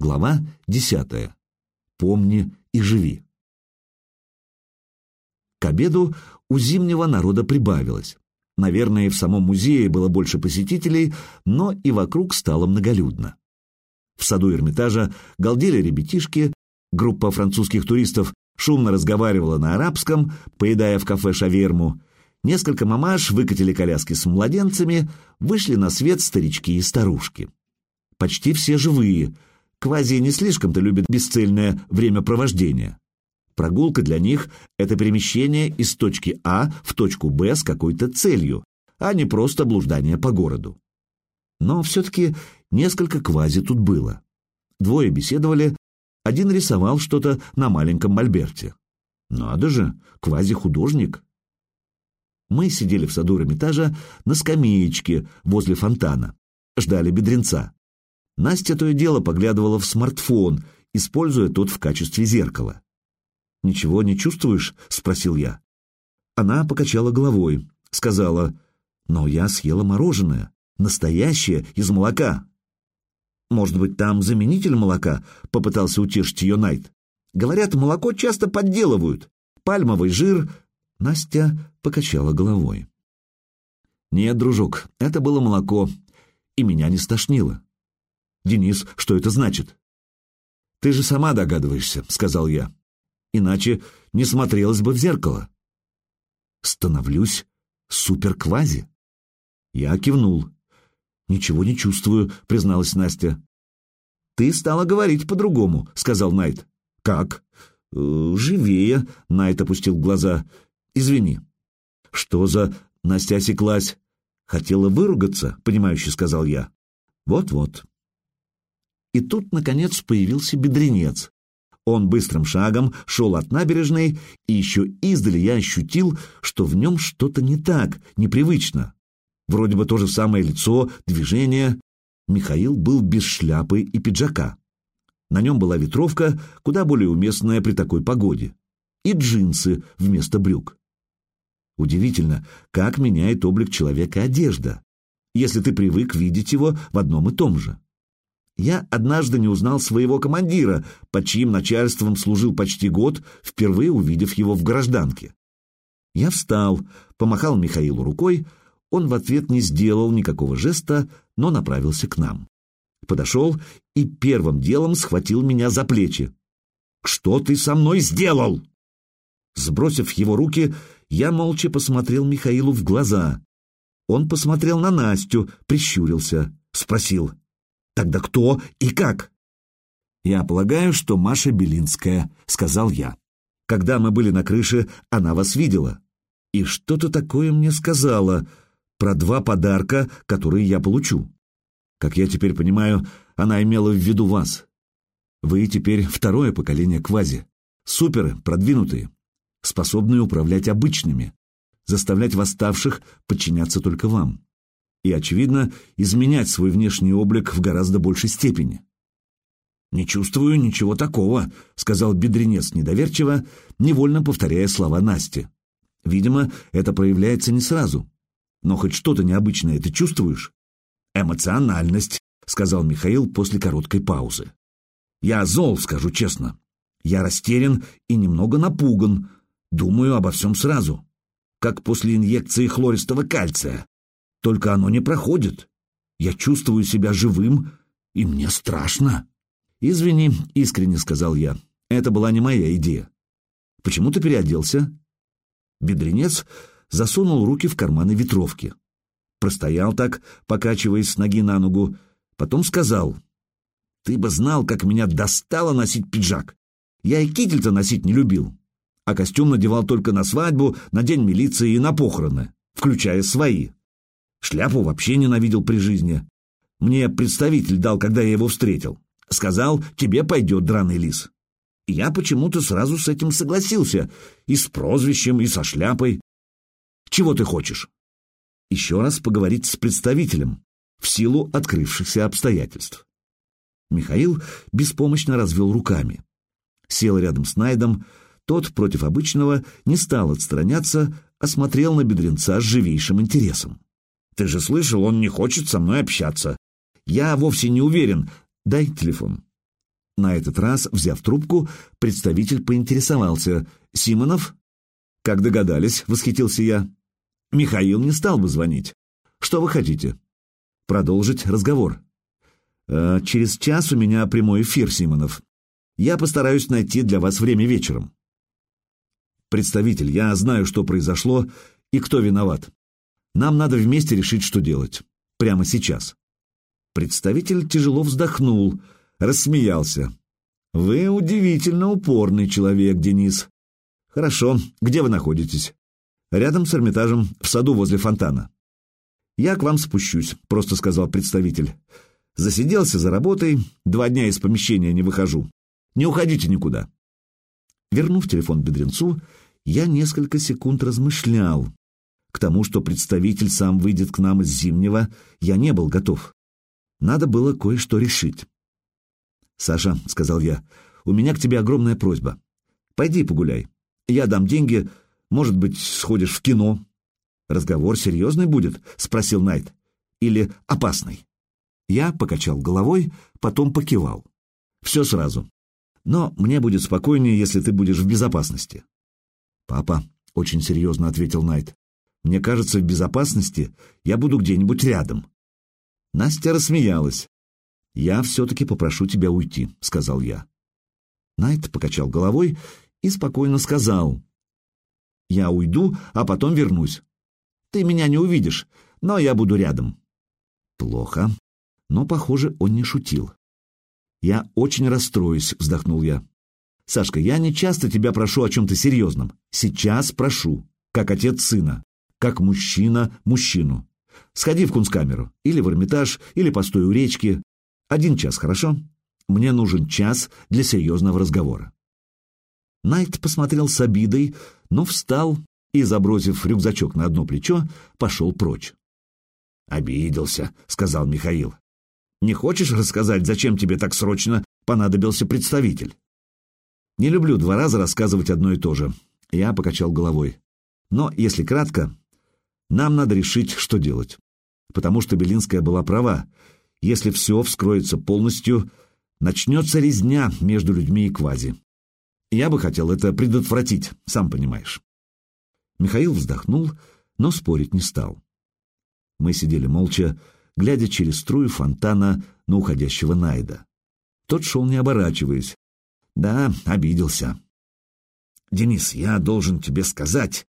Глава десятая. Помни и живи. К обеду у зимнего народа прибавилось. Наверное, в самом музее было больше посетителей, но и вокруг стало многолюдно. В саду Эрмитажа галдели ребятишки, группа французских туристов шумно разговаривала на арабском, поедая в кафе шаверму. Несколько мамаш выкатили коляски с младенцами, вышли на свет старички и старушки. Почти все живые. Квази не слишком-то любят бесцельное времяпровождение. Прогулка для них — это перемещение из точки А в точку Б с какой-то целью, а не просто блуждание по городу. Но все-таки несколько квази тут было. Двое беседовали, один рисовал что-то на маленьком мольберте. Надо же, квази-художник. Мы сидели в саду Эрмитажа на скамеечке возле фонтана, ждали бедренца. Настя то и дело поглядывала в смартфон, используя тот в качестве зеркала. «Ничего не чувствуешь?» — спросил я. Она покачала головой, сказала, «Но я съела мороженое, настоящее, из молока». «Может быть, там заменитель молока?» — попытался утешить ее Найт. «Говорят, молоко часто подделывают. Пальмовый жир...» Настя покачала головой. «Нет, дружок, это было молоко, и меня не стошнило». «Денис, что это значит?» «Ты же сама догадываешься», — сказал я иначе не смотрелась бы в зеркало. Становлюсь суперквази. Я кивнул. «Ничего не чувствую», — призналась Настя. «Ты стала говорить по-другому», — сказал Найт. «Как?» «Э, «Живее», — Найт опустил глаза. «Извини». «Что за...» — Настя осеклась. «Хотела выругаться», — понимающе сказал я. «Вот-вот». И тут, наконец, появился бедренец. Он быстрым шагом шел от набережной, и еще издали я ощутил, что в нем что-то не так, непривычно. Вроде бы то же самое лицо, движение. Михаил был без шляпы и пиджака. На нем была ветровка, куда более уместная при такой погоде, и джинсы вместо брюк. Удивительно, как меняет облик человека одежда, если ты привык видеть его в одном и том же. Я однажды не узнал своего командира, под чьим начальством служил почти год, впервые увидев его в гражданке. Я встал, помахал Михаилу рукой, он в ответ не сделал никакого жеста, но направился к нам. Подошел и первым делом схватил меня за плечи. «Что ты со мной сделал?» Сбросив его руки, я молча посмотрел Михаилу в глаза. Он посмотрел на Настю, прищурился, спросил. Тогда кто и как? Я полагаю, что Маша Белинская, сказал я. Когда мы были на крыше, она вас видела. И что-то такое мне сказала про два подарка, которые я получу. Как я теперь понимаю, она имела в виду вас. Вы теперь второе поколение квази. Суперы, продвинутые, способные управлять обычными, заставлять восставших подчиняться только вам и, очевидно, изменять свой внешний облик в гораздо большей степени. «Не чувствую ничего такого», — сказал бедренец недоверчиво, невольно повторяя слова Насти. «Видимо, это проявляется не сразу. Но хоть что-то необычное ты чувствуешь?» «Эмоциональность», — сказал Михаил после короткой паузы. «Я зол, скажу честно. Я растерян и немного напуган. Думаю обо всем сразу. Как после инъекции хлористого кальция. Только оно не проходит. Я чувствую себя живым, и мне страшно. «Извини», — искренне сказал я, — «это была не моя идея». «Почему ты переоделся?» Бедренец засунул руки в карманы ветровки. Простоял так, покачиваясь с ноги на ногу, потом сказал, «Ты бы знал, как меня достало носить пиджак. Я и китель-то носить не любил, а костюм надевал только на свадьбу, на день милиции и на похороны, включая свои. Шляпу вообще ненавидел при жизни. Мне представитель дал, когда я его встретил. Сказал, тебе пойдет драный лис. И я почему-то сразу с этим согласился. И с прозвищем, и со шляпой. Чего ты хочешь? Еще раз поговорить с представителем, в силу открывшихся обстоятельств. Михаил беспомощно развел руками. Сел рядом с Найдом, тот, против обычного, не стал отстраняться, а смотрел на бедренца с живейшим интересом. Ты же слышал, он не хочет со мной общаться. Я вовсе не уверен. Дай телефон. На этот раз, взяв трубку, представитель поинтересовался. «Симонов?» «Как догадались?» — восхитился я. «Михаил не стал бы звонить. Что вы хотите?» «Продолжить разговор». «Э, «Через час у меня прямой эфир, Симонов. Я постараюсь найти для вас время вечером». «Представитель, я знаю, что произошло и кто виноват. Нам надо вместе решить, что делать. Прямо сейчас». Представитель тяжело вздохнул, рассмеялся. «Вы удивительно упорный человек, Денис. Хорошо, где вы находитесь?» «Рядом с Эрмитажем, в саду возле фонтана». «Я к вам спущусь», — просто сказал представитель. «Засиделся за работой, два дня из помещения не выхожу. Не уходите никуда». Вернув телефон бедренцу, я несколько секунд размышлял. К тому, что представитель сам выйдет к нам из Зимнего, я не был готов. Надо было кое-что решить. «Саша», — сказал я, — «у меня к тебе огромная просьба. Пойди погуляй. Я дам деньги, может быть, сходишь в кино». «Разговор серьезный будет?» — спросил Найт. «Или опасный?» Я покачал головой, потом покивал. «Все сразу. Но мне будет спокойнее, если ты будешь в безопасности». «Папа», — очень серьезно ответил Найт, — «мне кажется, в безопасности я буду где-нибудь рядом». Настя рассмеялась. «Я все-таки попрошу тебя уйти», — сказал я. Найт покачал головой и спокойно сказал. «Я уйду, а потом вернусь. Ты меня не увидишь, но я буду рядом». «Плохо, но, похоже, он не шутил». «Я очень расстроюсь», — вздохнул я. «Сашка, я не часто тебя прошу о чем-то серьезном. Сейчас прошу, как отец сына, как мужчина мужчину. Сходи в кунсткамеру, или в Эрмитаж, или постой у речки. Один час, хорошо? Мне нужен час для серьезного разговора. Найт посмотрел с обидой, но встал и, забросив рюкзачок на одно плечо, пошел прочь. «Обиделся», — сказал Михаил. «Не хочешь рассказать, зачем тебе так срочно понадобился представитель?» «Не люблю два раза рассказывать одно и то же». Я покачал головой. «Но, если кратко, нам надо решить, что делать. Потому что Белинская была права. Если все вскроется полностью, начнется резня между людьми и квази. Я бы хотел это предотвратить, сам понимаешь. Михаил вздохнул, но спорить не стал. Мы сидели молча, глядя через струю фонтана на уходящего Найда. Тот шел не оборачиваясь. Да, обиделся. «Денис, я должен тебе сказать...»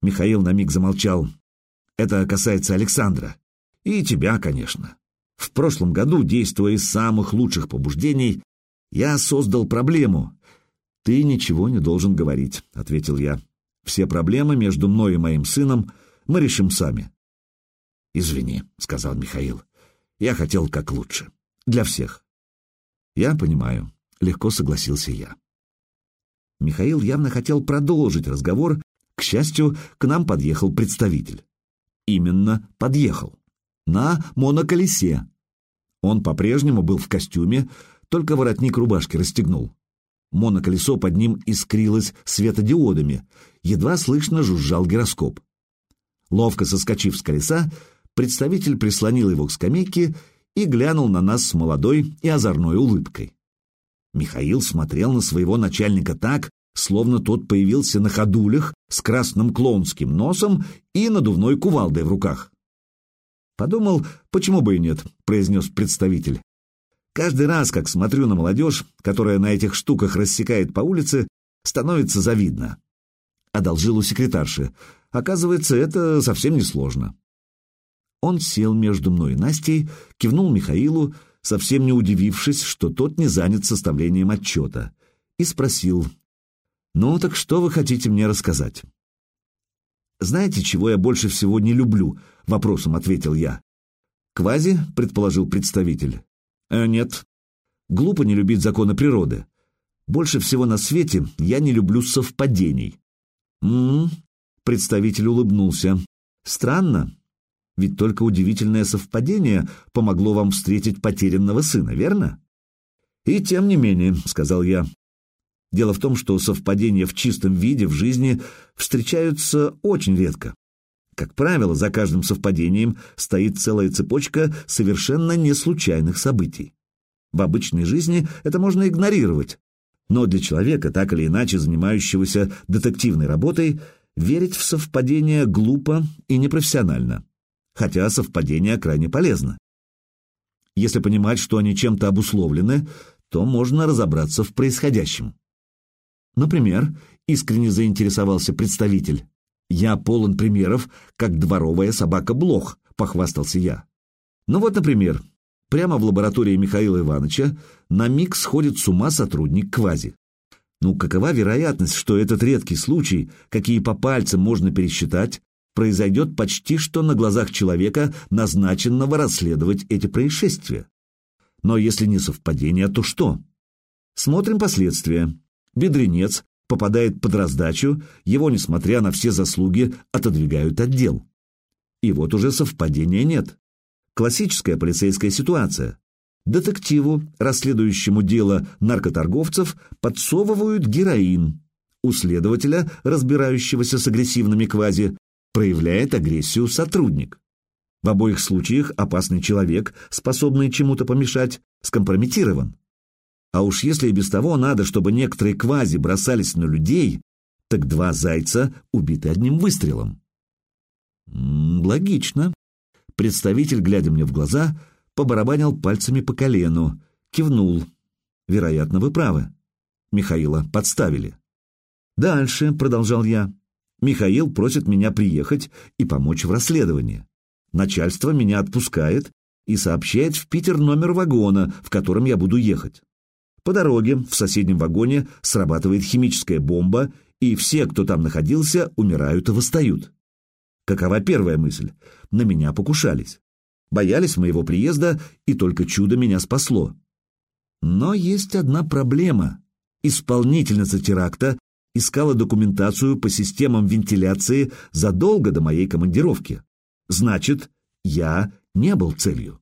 Михаил на миг замолчал. Это касается Александра. И тебя, конечно. В прошлом году, действуя из самых лучших побуждений, я создал проблему. Ты ничего не должен говорить, — ответил я. Все проблемы между мной и моим сыном мы решим сами. Извини, — сказал Михаил. Я хотел как лучше. Для всех. Я понимаю, — легко согласился я. Михаил явно хотел продолжить разговор. К счастью, к нам подъехал представитель именно подъехал. На моноколесе. Он по-прежнему был в костюме, только воротник рубашки расстегнул. Моноколесо под ним искрилось светодиодами, едва слышно жужжал гироскоп. Ловко соскочив с колеса, представитель прислонил его к скамейке и глянул на нас с молодой и озорной улыбкой. Михаил смотрел на своего начальника так, словно тот появился на ходулях с красным клоунским носом и надувной кувалдой в руках. «Подумал, почему бы и нет», — произнес представитель. «Каждый раз, как смотрю на молодежь, которая на этих штуках рассекает по улице, становится завидно». Одолжил у секретарши. Оказывается, это совсем не сложно. Он сел между мной и Настей, кивнул Михаилу, совсем не удивившись, что тот не занят составлением отчета, и спросил, «Ну, так что вы хотите мне рассказать?» «Знаете, чего я больше всего не люблю?» — вопросом ответил я. «Квази?» — предположил представитель. «Э, «Нет. Глупо не любить законы природы. Больше всего на свете я не люблю совпадений». «М-м-м», представитель улыбнулся. «Странно. Ведь только удивительное совпадение помогло вам встретить потерянного сына, верно?» «И тем не менее», — сказал я, Дело в том, что совпадения в чистом виде в жизни встречаются очень редко. Как правило, за каждым совпадением стоит целая цепочка совершенно неслучайных событий. В обычной жизни это можно игнорировать. Но для человека, так или иначе занимающегося детективной работой, верить в совпадение глупо и непрофессионально. Хотя совпадение крайне полезно. Если понимать, что они чем-то обусловлены, то можно разобраться в происходящем. Например, искренне заинтересовался представитель. «Я полон примеров, как дворовая собака Блох», — похвастался я. Ну вот, например, прямо в лаборатории Михаила Ивановича на миг сходит с ума сотрудник Квази. Ну, какова вероятность, что этот редкий случай, какие по пальцам можно пересчитать, произойдет почти что на глазах человека, назначенного расследовать эти происшествия? Но если не совпадение, то что? Смотрим последствия. Бедренец попадает под раздачу, его, несмотря на все заслуги, отодвигают отдел. И вот уже совпадения нет. Классическая полицейская ситуация. Детективу, расследующему дело наркоторговцев, подсовывают героин. У следователя, разбирающегося с агрессивными квази, проявляет агрессию сотрудник. В обоих случаях опасный человек, способный чему-то помешать, скомпрометирован. А уж если и без того надо, чтобы некоторые квази бросались на людей, так два зайца убиты одним выстрелом. М -м, логично. Представитель, глядя мне в глаза, побарабанил пальцами по колену, кивнул. Вероятно, вы правы. Михаила подставили. Дальше, продолжал я, Михаил просит меня приехать и помочь в расследовании. Начальство меня отпускает и сообщает в Питер номер вагона, в котором я буду ехать. По дороге в соседнем вагоне срабатывает химическая бомба, и все, кто там находился, умирают и восстают. Какова первая мысль? На меня покушались. Боялись моего приезда, и только чудо меня спасло. Но есть одна проблема. Исполнительница теракта искала документацию по системам вентиляции задолго до моей командировки. Значит, я не был целью.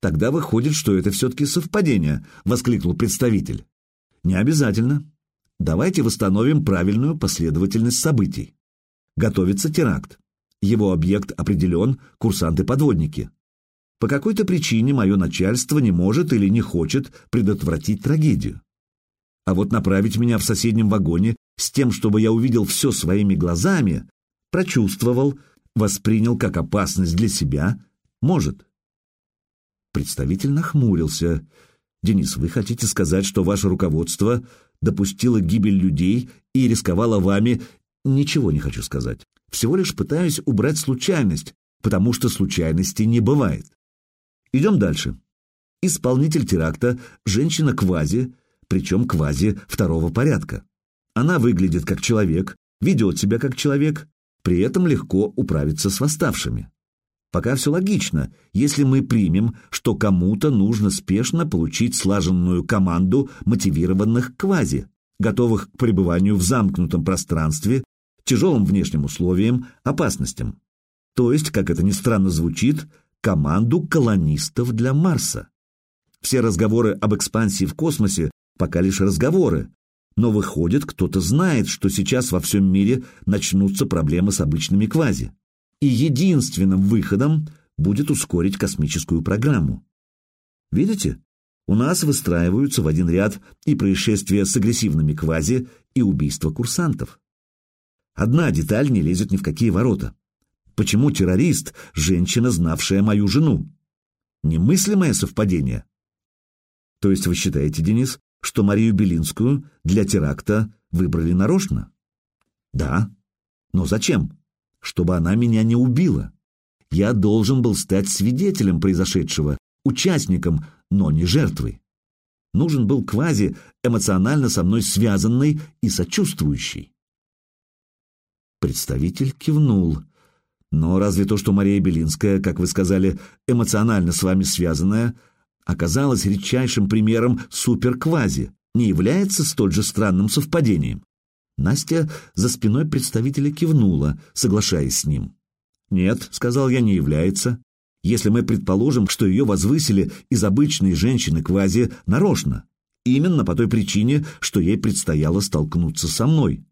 Тогда выходит, что это все-таки совпадение, воскликнул представитель. Не обязательно. Давайте восстановим правильную последовательность событий. Готовится теракт. Его объект определен, курсанты-подводники. По какой-то причине мое начальство не может или не хочет предотвратить трагедию. А вот направить меня в соседнем вагоне с тем, чтобы я увидел все своими глазами, прочувствовал, воспринял как опасность для себя, может. Представитель нахмурился. «Денис, вы хотите сказать, что ваше руководство допустило гибель людей и рисковало вами Ничего не хочу сказать. Всего лишь пытаюсь убрать случайность, потому что случайности не бывает. Идем дальше. Исполнитель теракта – женщина-квази, причем квази второго порядка. Она выглядит как человек, ведет себя как человек, при этом легко управиться с восставшими. Пока все логично, если мы примем, что кому-то нужно спешно получить слаженную команду мотивированных квази, готовых к пребыванию в замкнутом пространстве тяжелым внешним условиям, опасностям. То есть, как это ни странно звучит, команду колонистов для Марса. Все разговоры об экспансии в космосе пока лишь разговоры, но выходит, кто-то знает, что сейчас во всем мире начнутся проблемы с обычными квази. И единственным выходом будет ускорить космическую программу. Видите? У нас выстраиваются в один ряд и происшествия с агрессивными квази, и убийства курсантов. Одна деталь не лезет ни в какие ворота. Почему террорист – женщина, знавшая мою жену? Немыслимое совпадение. То есть вы считаете, Денис, что Марию Белинскую для теракта выбрали нарочно? Да. Но зачем? Чтобы она меня не убила. Я должен был стать свидетелем произошедшего, участником, но не жертвой. Нужен был квази эмоционально со мной связанный и сочувствующий. Представитель кивнул. Но разве то, что Мария Белинская, как вы сказали, эмоционально с вами связанная, оказалась редчайшим примером суперквази, не является столь же странным совпадением? Настя за спиной представителя кивнула, соглашаясь с ним. «Нет», — сказал я, — «не является. Если мы предположим, что ее возвысили из обычной женщины-квази нарочно, именно по той причине, что ей предстояло столкнуться со мной.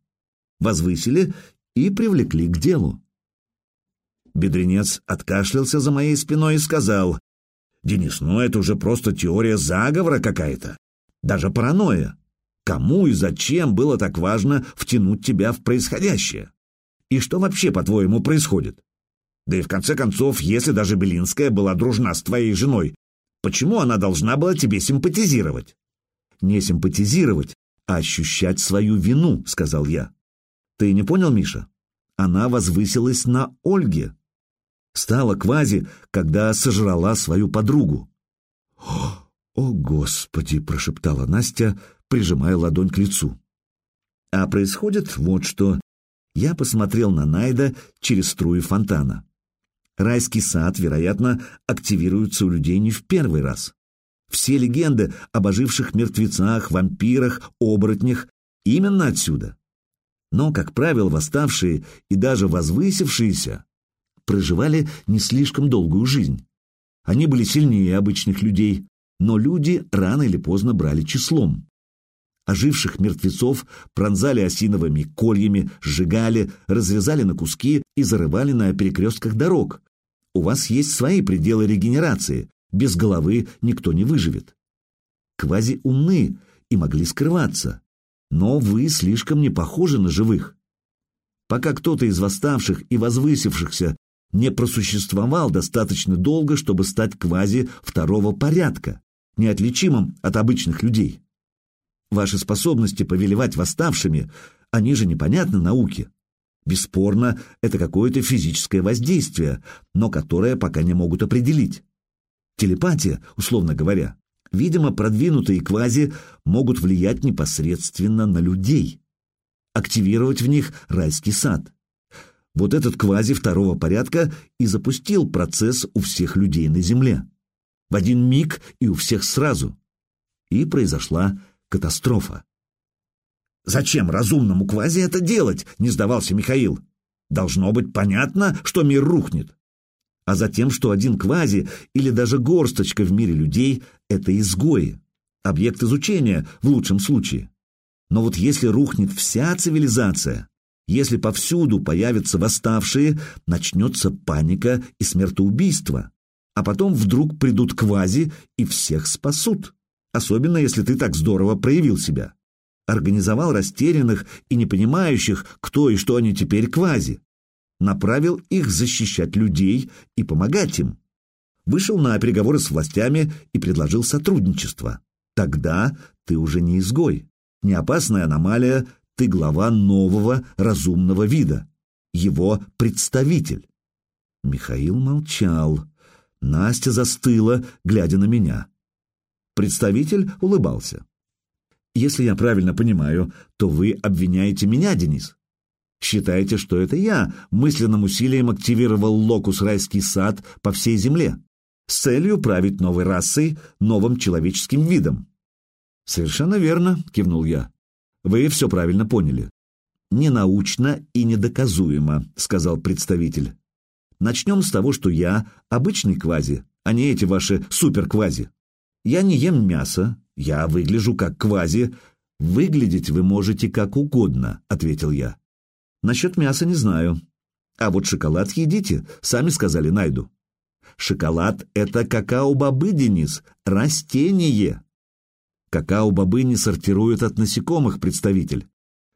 Возвысили и привлекли к делу. Бедренец откашлялся за моей спиной и сказал, Денис, ну это уже просто теория заговора какая-то. Даже паранойя. Кому и зачем было так важно втянуть тебя в происходящее? И что вообще, по-твоему, происходит? Да и в конце концов, если даже Белинская была дружна с твоей женой, почему она должна была тебе симпатизировать? Не симпатизировать, а ощущать свою вину, сказал я. Ты не понял, Миша? Она возвысилась на Ольге. Стала квази, когда сожрала свою подругу. «О, Господи!» — прошептала Настя, прижимая ладонь к лицу. А происходит вот что. Я посмотрел на Найда через струи фонтана. Райский сад, вероятно, активируется у людей не в первый раз. Все легенды об оживших мертвецах, вампирах, оборотнях именно отсюда. Но, как правило, восставшие и даже возвысившиеся проживали не слишком долгую жизнь. Они были сильнее обычных людей, но люди рано или поздно брали числом. Оживших мертвецов пронзали осиновыми кольями, сжигали, разрезали на куски и зарывали на перекрестках дорог. У вас есть свои пределы регенерации, без головы никто не выживет. Квази умны и могли скрываться, но вы слишком не похожи на живых. Пока кто-то из восставших и возвысившихся не просуществовал достаточно долго, чтобы стать квази второго порядка, неотличимым от обычных людей. Ваши способности повелевать восставшими, они же непонятны науке. Бесспорно, это какое-то физическое воздействие, но которое пока не могут определить. Телепатия, условно говоря, видимо, продвинутые квази могут влиять непосредственно на людей, активировать в них райский сад. Вот этот квази второго порядка и запустил процесс у всех людей на Земле. В один миг и у всех сразу. И произошла катастрофа. «Зачем разумному квази это делать?» — не сдавался Михаил. «Должно быть понятно, что мир рухнет. А затем, что один квази или даже горсточка в мире людей — это изгои, объект изучения в лучшем случае. Но вот если рухнет вся цивилизация, если повсюду появятся восставшие, начнется паника и смертоубийство, а потом вдруг придут квази и всех спасут, особенно если ты так здорово проявил себя. Организовал растерянных и не понимающих, кто и что они теперь квази. Направил их защищать людей и помогать им. Вышел на переговоры с властями и предложил сотрудничество. Тогда ты уже не изгой, не опасная аномалия, ты глава нового разумного вида, его представитель. Михаил молчал. Настя застыла, глядя на меня. Представитель улыбался. «Если я правильно понимаю, то вы обвиняете меня, Денис. Считаете, что это я мысленным усилием активировал локус райский сад по всей земле с целью править новой расой, новым человеческим видом?» «Совершенно верно», — кивнул я. Вы все правильно поняли. Ненаучно и недоказуемо, сказал представитель. Начнем с того, что я обычный квази, а не эти ваши суперквази. Я не ем мясо, я выгляжу как квази. Выглядеть вы можете как угодно, ответил я. Насчет мяса не знаю. А вот шоколад едите, сами сказали Найду. Шоколад — это какао-бобы, Денис, растение. Какао-бобы не сортируют от насекомых, представитель.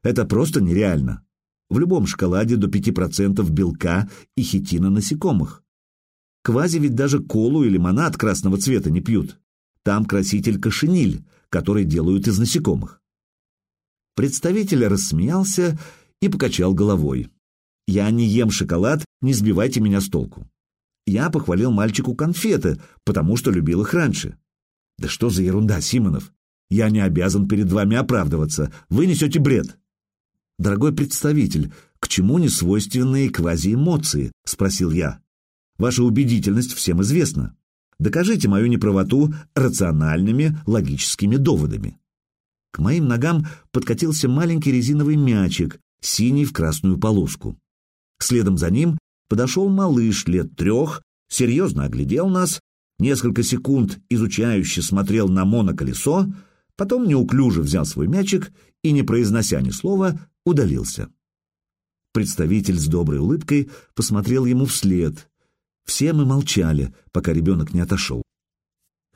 Это просто нереально. В любом шоколаде до 5% белка и хитина насекомых. Квази ведь даже колу и лимонад красного цвета не пьют. Там краситель кошениль, который делают из насекомых. Представитель рассмеялся и покачал головой. «Я не ем шоколад, не сбивайте меня с толку». Я похвалил мальчику конфеты, потому что любил их раньше. «Да что за ерунда, Симонов? Я не обязан перед вами оправдываться. Вы несете бред. Дорогой представитель, к чему несвойственные квазиэмоции? Спросил я. Ваша убедительность всем известна. Докажите мою неправоту рациональными, логическими доводами. К моим ногам подкатился маленький резиновый мячик, синий в красную полоску. Следом за ним подошел малыш лет трех, серьезно оглядел нас, несколько секунд изучающе смотрел на моноколесо, Потом неуклюже взял свой мячик и, не произнося ни слова, удалился. Представитель с доброй улыбкой посмотрел ему вслед. Все мы молчали, пока ребенок не отошел.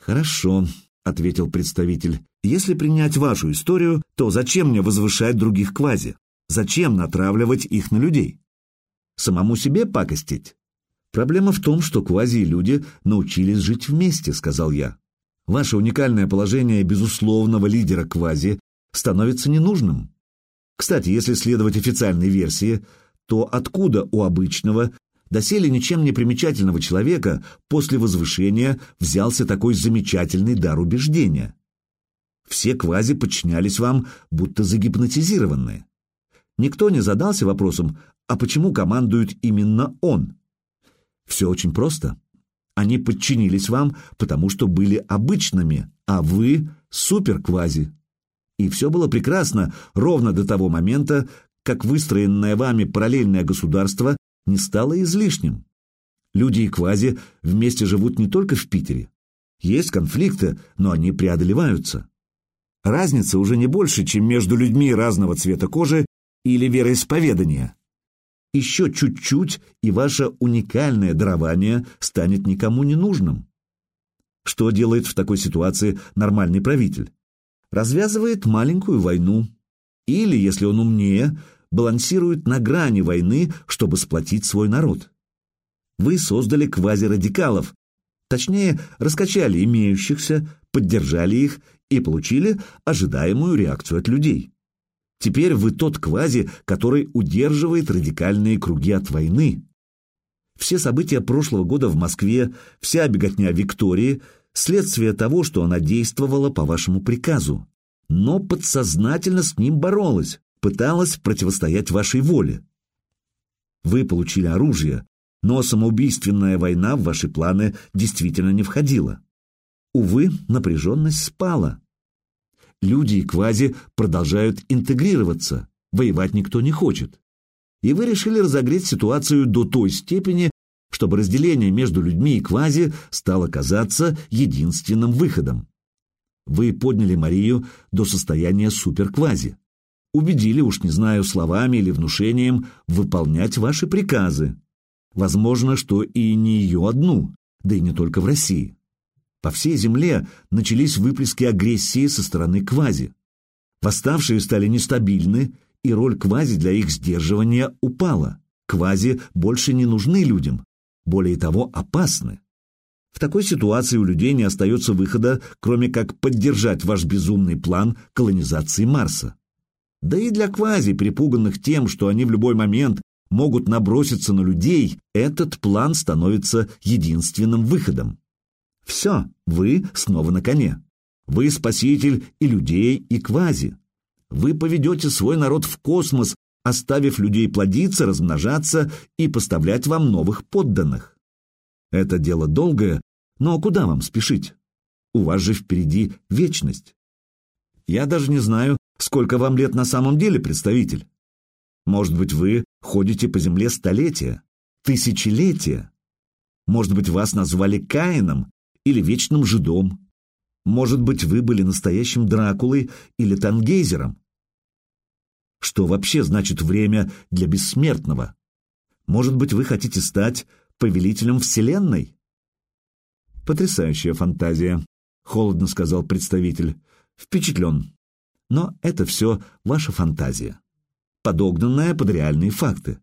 Хорошо, ответил представитель. Если принять вашу историю, то зачем мне возвышать других квази? Зачем натравливать их на людей? Самому себе пакостить? Проблема в том, что квази и люди научились жить вместе, сказал я. Ваше уникальное положение безусловного лидера квази становится ненужным. Кстати, если следовать официальной версии, то откуда у обычного, доселе ничем не примечательного человека после возвышения взялся такой замечательный дар убеждения? Все квази подчинялись вам, будто загипнотизированные. Никто не задался вопросом, а почему командует именно он? Все очень просто. Они подчинились вам, потому что были обычными, а вы — суперквази. И все было прекрасно ровно до того момента, как выстроенное вами параллельное государство не стало излишним. Люди и квази вместе живут не только в Питере. Есть конфликты, но они преодолеваются. Разница уже не больше, чем между людьми разного цвета кожи или вероисповедания. Еще чуть-чуть, и ваше уникальное дарование станет никому не нужным. Что делает в такой ситуации нормальный правитель? Развязывает маленькую войну. Или, если он умнее, балансирует на грани войны, чтобы сплотить свой народ. Вы создали квазирадикалов, точнее, раскачали имеющихся, поддержали их и получили ожидаемую реакцию от людей. Теперь вы тот квази, который удерживает радикальные круги от войны. Все события прошлого года в Москве, вся беготня Виктории – следствие того, что она действовала по вашему приказу, но подсознательно с ним боролась, пыталась противостоять вашей воле. Вы получили оружие, но самоубийственная война в ваши планы действительно не входила. Увы, напряженность спала люди и квази продолжают интегрироваться, воевать никто не хочет. И вы решили разогреть ситуацию до той степени, чтобы разделение между людьми и квази стало казаться единственным выходом. Вы подняли Марию до состояния суперквази. Убедили, уж не знаю, словами или внушением, выполнять ваши приказы. Возможно, что и не ее одну, да и не только в России. По всей земле начались выплески агрессии со стороны квази. Восставшие стали нестабильны, и роль квази для их сдерживания упала. Квази больше не нужны людям, более того, опасны. В такой ситуации у людей не остается выхода, кроме как поддержать ваш безумный план колонизации Марса. Да и для квази, припуганных тем, что они в любой момент могут наброситься на людей, этот план становится единственным выходом. Все, вы снова на коне. Вы спаситель и людей, и квази. Вы поведете свой народ в космос, оставив людей плодиться, размножаться и поставлять вам новых подданных. Это дело долгое, но куда вам спешить? У вас же впереди вечность. Я даже не знаю, сколько вам лет на самом деле, представитель. Может быть, вы ходите по земле столетия, тысячелетия. Может быть, вас назвали Каином или вечным жидом. Может быть, вы были настоящим Дракулой или Тангейзером? Что вообще значит время для бессмертного? Может быть, вы хотите стать повелителем Вселенной? Потрясающая фантазия, холодно сказал представитель. Впечатлен. Но это все ваша фантазия, подогнанная под реальные факты.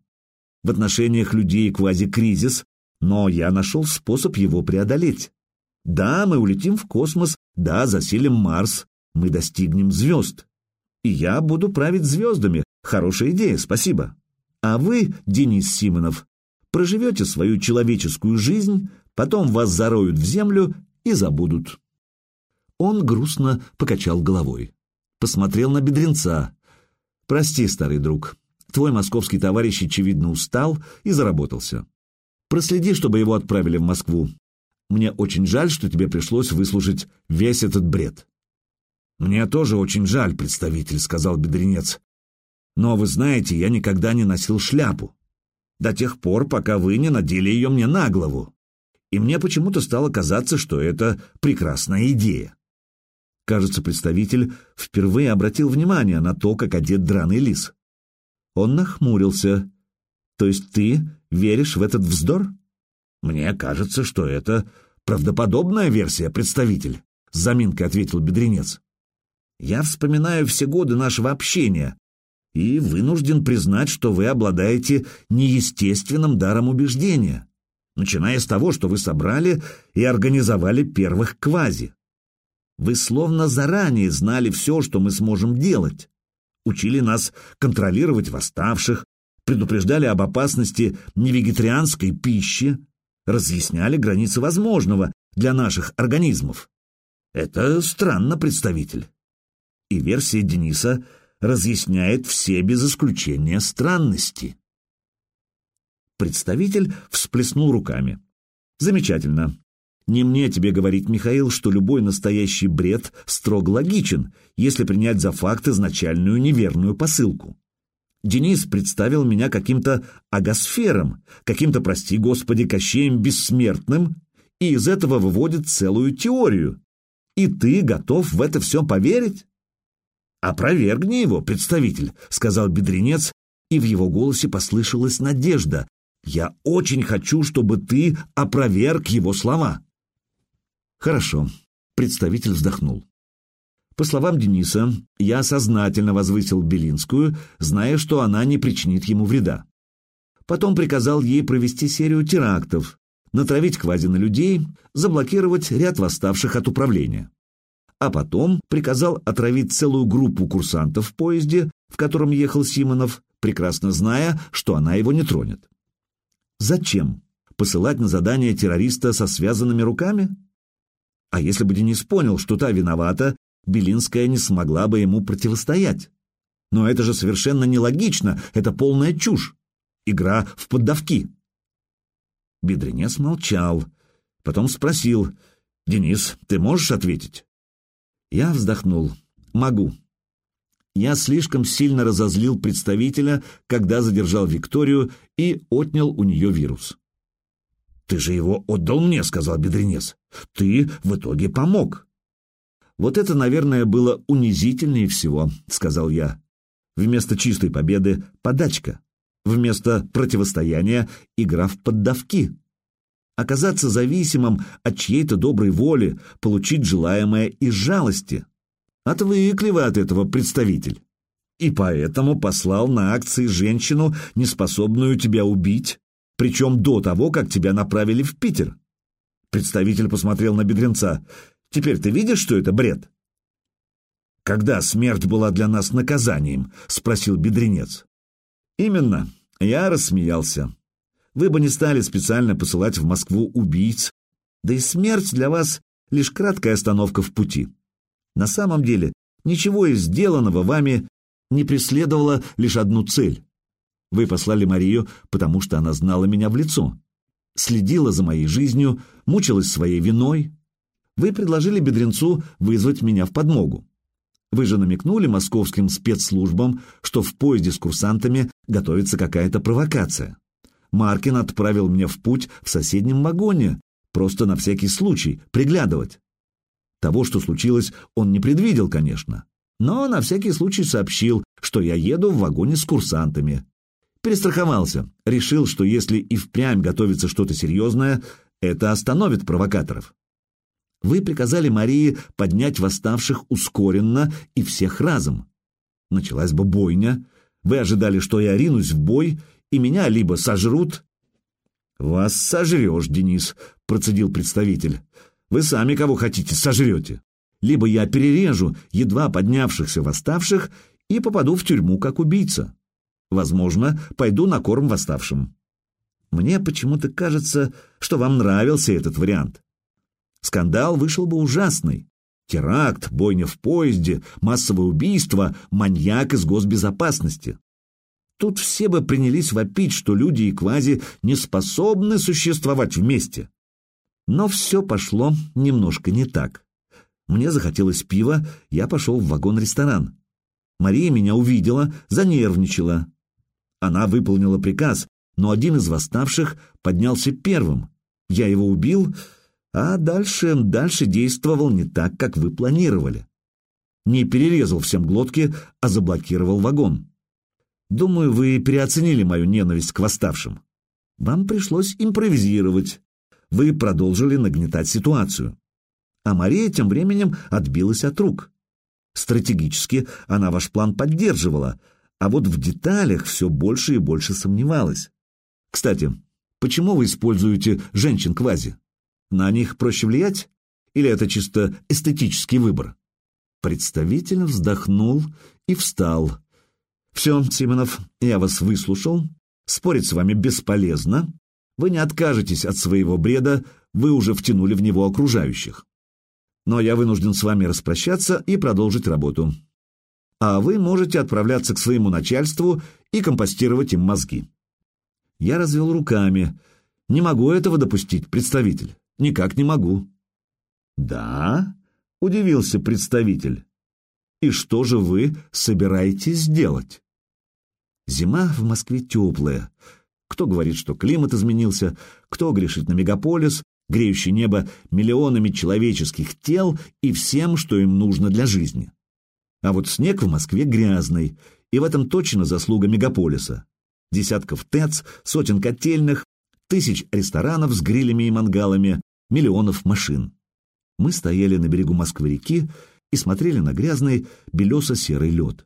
В отношениях людей квазикризис, но я нашел способ его преодолеть. Да, мы улетим в космос, да, заселим Марс, мы достигнем звезд. И я буду править звездами. Хорошая идея, спасибо. А вы, Денис Симонов, проживете свою человеческую жизнь, потом вас зароют в землю и забудут. Он грустно покачал головой. Посмотрел на бедренца. «Прости, старый друг, твой московский товарищ, очевидно, устал и заработался. Проследи, чтобы его отправили в Москву. Мне очень жаль, что тебе пришлось выслушать весь этот бред. Мне тоже очень жаль, представитель, сказал бедренец. Но вы знаете, я никогда не носил шляпу. До тех пор, пока вы не надели ее мне на голову. И мне почему-то стало казаться, что это прекрасная идея. Кажется, представитель впервые обратил внимание на то, как одет драный лис. Он нахмурился. То есть ты веришь в этот вздор? Мне кажется, что это Правдоподобная версия, представитель, с заминкой ответил бедренец. Я вспоминаю все годы нашего общения и вынужден признать, что вы обладаете неестественным даром убеждения, начиная с того, что вы собрали и организовали первых квази. Вы словно заранее знали все, что мы сможем делать. Учили нас контролировать восставших, предупреждали об опасности невегетарианской пищи, разъясняли границы возможного для наших организмов. Это странно, представитель. И версия Дениса разъясняет все без исключения странности. Представитель всплеснул руками. Замечательно. Не мне тебе говорить, Михаил, что любой настоящий бред строго логичен, если принять за факт изначальную неверную посылку. Денис представил меня каким-то агосфером, каким-то, прости господи, кощеем бессмертным, и из этого выводит целую теорию. И ты готов в это все поверить? «Опровергни его, представитель», — сказал бедренец, и в его голосе послышалась надежда. «Я очень хочу, чтобы ты опроверг его слова». «Хорошо», — представитель вздохнул. По словам Дениса, я сознательно возвысил Белинскую, зная, что она не причинит ему вреда. Потом приказал ей провести серию терактов, натравить квази на людей, заблокировать ряд восставших от управления. А потом приказал отравить целую группу курсантов в поезде, в котором ехал Симонов, прекрасно зная, что она его не тронет. Зачем? Посылать на задание террориста со связанными руками? А если бы Денис понял, что та виновата, Белинская не смогла бы ему противостоять. Но это же совершенно нелогично, это полная чушь. Игра в поддавки. Бедренец молчал, потом спросил, «Денис, ты можешь ответить?» Я вздохнул. «Могу». Я слишком сильно разозлил представителя, когда задержал Викторию и отнял у нее вирус. «Ты же его отдал мне», — сказал Бедренец. «Ты в итоге помог». «Вот это, наверное, было унизительнее всего», — сказал я. «Вместо чистой победы — подачка. Вместо противостояния — игра в поддавки. Оказаться зависимым от чьей-то доброй воли, получить желаемое из жалости. Отвыкли вы от этого, представитель. И поэтому послал на акции женщину, неспособную тебя убить, причем до того, как тебя направили в Питер». Представитель посмотрел на бедренца. Теперь ты видишь, что это бред?» «Когда смерть была для нас наказанием?» — спросил бедренец. «Именно. Я рассмеялся. Вы бы не стали специально посылать в Москву убийц, да и смерть для вас — лишь краткая остановка в пути. На самом деле, ничего из сделанного вами не преследовало лишь одну цель. Вы послали Марию, потому что она знала меня в лицо, следила за моей жизнью, мучилась своей виной, вы предложили Бедренцу вызвать меня в подмогу. Вы же намекнули московским спецслужбам, что в поезде с курсантами готовится какая-то провокация. Маркин отправил меня в путь в соседнем вагоне, просто на всякий случай, приглядывать. Того, что случилось, он не предвидел, конечно, но на всякий случай сообщил, что я еду в вагоне с курсантами. Перестраховался, решил, что если и впрямь готовится что-то серьезное, это остановит провокаторов. Вы приказали Марии поднять восставших ускоренно и всех разом. Началась бы бойня. Вы ожидали, что я ринусь в бой, и меня либо сожрут... «Вас сожрешь, Денис», — процедил представитель. «Вы сами кого хотите сожрете. Либо я перережу едва поднявшихся восставших и попаду в тюрьму как убийца. Возможно, пойду на корм восставшим. Мне почему-то кажется, что вам нравился этот вариант. Скандал вышел бы ужасный. Теракт, бойня в поезде, массовое убийство, маньяк из госбезопасности. Тут все бы принялись вопить, что люди и квази не способны существовать вместе. Но все пошло немножко не так. Мне захотелось пива, я пошел в вагон-ресторан. Мария меня увидела, занервничала. Она выполнила приказ, но один из восставших поднялся первым. Я его убил, а дальше, дальше действовал не так, как вы планировали. Не перерезал всем глотки, а заблокировал вагон. Думаю, вы переоценили мою ненависть к восставшим. Вам пришлось импровизировать. вы продолжили нагнетать ситуацию. А Мария тем временем отбилась от рук. Стратегически она ваш план поддерживала, а вот в деталях все больше и больше сомневалась. Кстати, почему вы используете женщин-квази? На них проще влиять? Или это чисто эстетический выбор? Представитель вздохнул и встал. «Все, Симонов, я вас выслушал. Спорить с вами бесполезно. Вы не откажетесь от своего бреда, вы уже втянули в него окружающих. Но я вынужден с вами распрощаться и продолжить работу. А вы можете отправляться к своему начальству и компостировать им мозги». Я развел руками. «Не могу этого допустить, представитель. Никак не могу». «Да?» — удивился представитель. «И что же вы собираетесь делать?» Зима в Москве теплая. Кто говорит, что климат изменился, кто грешит на мегаполис, греющий небо миллионами человеческих тел и всем, что им нужно для жизни. А вот снег в Москве грязный, и в этом точно заслуга мегаполиса. Десятков ТЭЦ, сотен котельных, тысяч ресторанов с грилями и мангалами, миллионов машин мы стояли на берегу Москвы-реки и смотрели на грязный белесо-серый лед.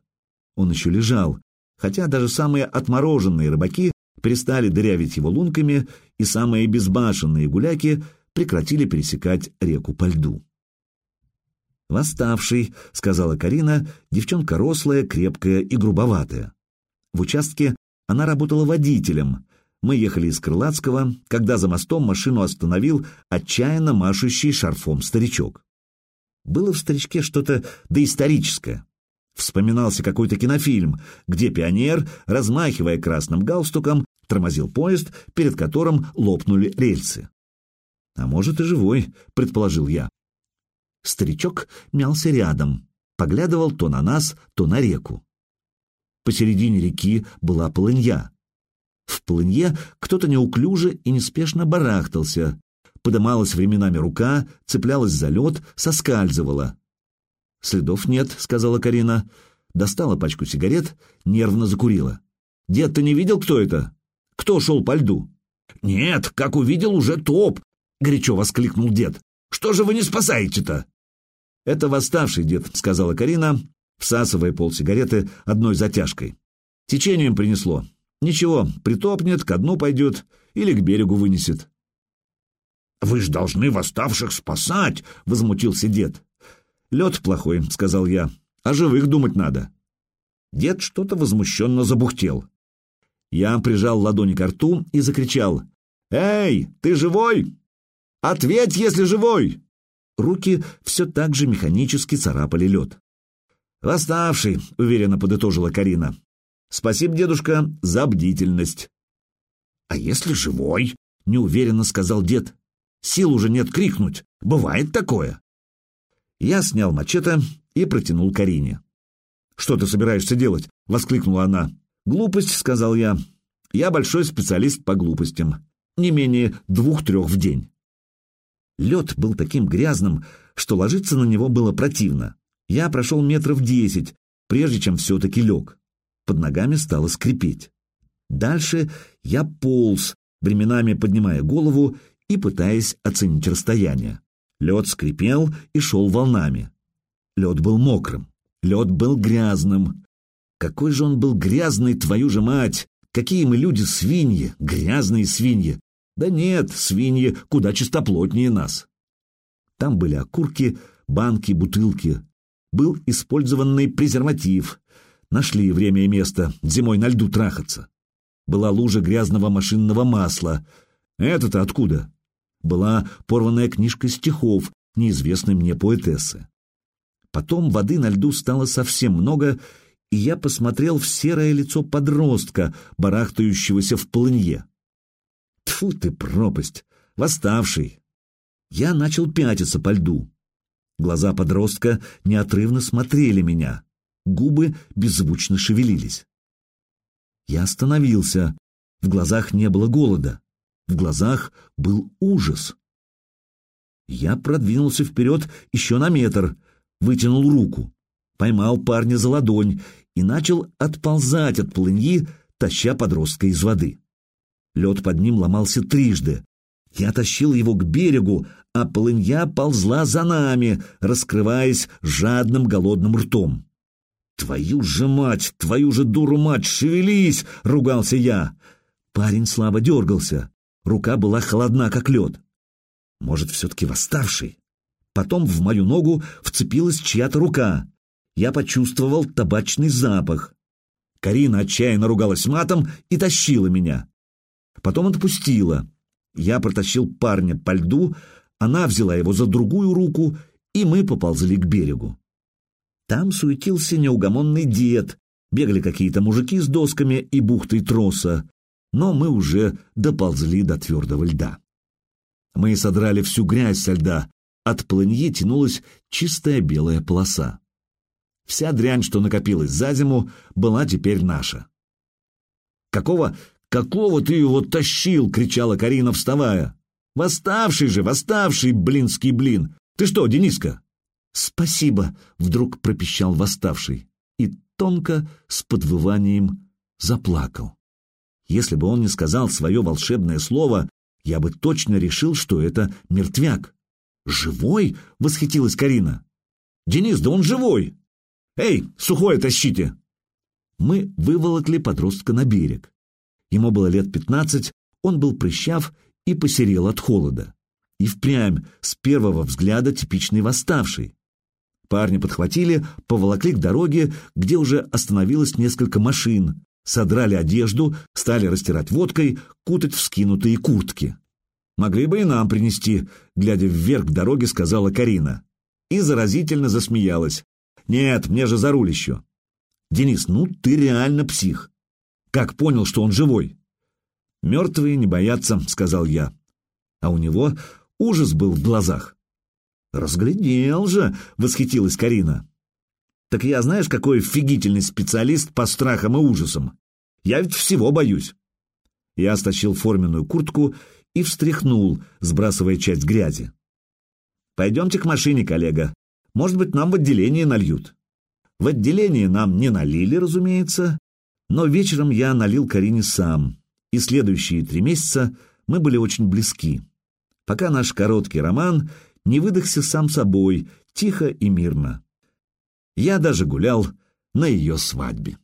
Он еще лежал, хотя даже самые отмороженные рыбаки перестали дырявить его лунками, и самые безбашенные гуляки прекратили пересекать реку по льду. «Восставший», — сказала Карина, девчонка рослая, крепкая и грубоватая. В участке она работала водителем, мы ехали из Крылатского, когда за мостом машину остановил отчаянно машущий шарфом старичок. Было в старичке что-то доисторическое. Вспоминался какой-то кинофильм, где пионер, размахивая красным галстуком, тормозил поезд, перед которым лопнули рельсы. «А может, и живой», — предположил я. Старичок мялся рядом, поглядывал то на нас, то на реку. Посередине реки была полынья. В полынье кто-то неуклюже и неспешно барахтался. Подымалась временами рука, цеплялась за лед, соскальзывала. «Следов нет», — сказала Карина. Достала пачку сигарет, нервно закурила. «Дед, ты не видел, кто это? Кто шел по льду?» «Нет, как увидел, уже топ!» — горячо воскликнул дед. «Что же вы не спасаете-то?» «Это восставший дед», — сказала Карина, всасывая пол сигареты одной затяжкой. «Течением принесло. Ничего, притопнет, ко дну пойдет или к берегу вынесет. «Вы ж должны восставших спасать!» — возмутился дед. «Лед плохой», — сказал я, — «а живых думать надо». Дед что-то возмущенно забухтел. Я прижал ладони к рту и закричал. «Эй, ты живой? Ответь, если живой!» Руки все так же механически царапали лед. «Восставший», — уверенно подытожила Карина. Спасибо, дедушка, за бдительность. — А если живой? — неуверенно сказал дед. — Сил уже нет крикнуть. Бывает такое. Я снял мачете и протянул Карине. — Что ты собираешься делать? — воскликнула она. — Глупость, — сказал я. — Я большой специалист по глупостям. Не менее двух-трех в день. Лед был таким грязным, что ложиться на него было противно. Я прошел метров десять, прежде чем все-таки лег под ногами стало скрипеть. Дальше я полз, временами поднимая голову и пытаясь оценить расстояние. Лед скрипел и шел волнами. Лед был мокрым, лед был грязным. Какой же он был грязный, твою же мать! Какие мы люди свиньи, грязные свиньи! Да нет, свиньи куда чистоплотнее нас. Там были окурки, банки, бутылки. Был использованный презерватив, Нашли время и место зимой на льду трахаться. Была лужа грязного машинного масла. Это-то откуда? Была порванная книжка стихов, неизвестной мне поэтессы. Потом воды на льду стало совсем много, и я посмотрел в серое лицо подростка, барахтающегося в полынье. Тфу ты, пропасть! Восставший! Я начал пятиться по льду. Глаза подростка неотрывно смотрели меня губы беззвучно шевелились. Я остановился. В глазах не было голода. В глазах был ужас. Я продвинулся вперед еще на метр, вытянул руку, поймал парня за ладонь и начал отползать от плыньи, таща подростка из воды. Лед под ним ломался трижды. Я тащил его к берегу, а полынья ползла за нами, раскрываясь жадным голодным ртом. «Твою же мать, твою же дуру мать, шевелись!» — ругался я. Парень слабо дергался, рука была холодна, как лед. Может, все-таки восставший? Потом в мою ногу вцепилась чья-то рука. Я почувствовал табачный запах. Карина отчаянно ругалась матом и тащила меня. Потом отпустила. Я протащил парня по льду, она взяла его за другую руку, и мы поползли к берегу. Там суетился неугомонный дед, бегали какие-то мужики с досками и бухтой троса, но мы уже доползли до твердого льда. Мы содрали всю грязь со льда, от плыньи тянулась чистая белая полоса. Вся дрянь, что накопилась за зиму, была теперь наша. «Какого, какого ты его тащил?» — кричала Карина, вставая. «Восставший же, восставший, блинский блин! Ты что, Дениска?» «Спасибо!» — вдруг пропищал восставший и тонко, с подвыванием, заплакал. Если бы он не сказал свое волшебное слово, я бы точно решил, что это мертвяк. «Живой?» — восхитилась Карина. «Денис, да он живой! Эй, сухое тащите!» Мы выволокли подростка на берег. Ему было лет пятнадцать, он был прыщав и посерел от холода. И впрямь, с первого взгляда, типичный восставший. Парни подхватили, поволокли к дороге, где уже остановилось несколько машин, содрали одежду, стали растирать водкой, кутать в скинутые куртки. «Могли бы и нам принести», — глядя вверх к дороге, сказала Карина. И заразительно засмеялась. «Нет, мне же за руль еще». «Денис, ну ты реально псих. Как понял, что он живой?» «Мертвые не боятся», — сказал я. А у него ужас был в глазах. «Разглядел же!» — восхитилась Карина. «Так я знаешь, какой офигительный специалист по страхам и ужасам? Я ведь всего боюсь!» Я стащил форменную куртку и встряхнул, сбрасывая часть грязи. «Пойдемте к машине, коллега. Может быть, нам в отделении нальют». В отделении нам не налили, разумеется, но вечером я налил Карине сам, и следующие три месяца мы были очень близки, пока наш короткий роман не выдохся сам собой, тихо и мирно. Я даже гулял на ее свадьбе.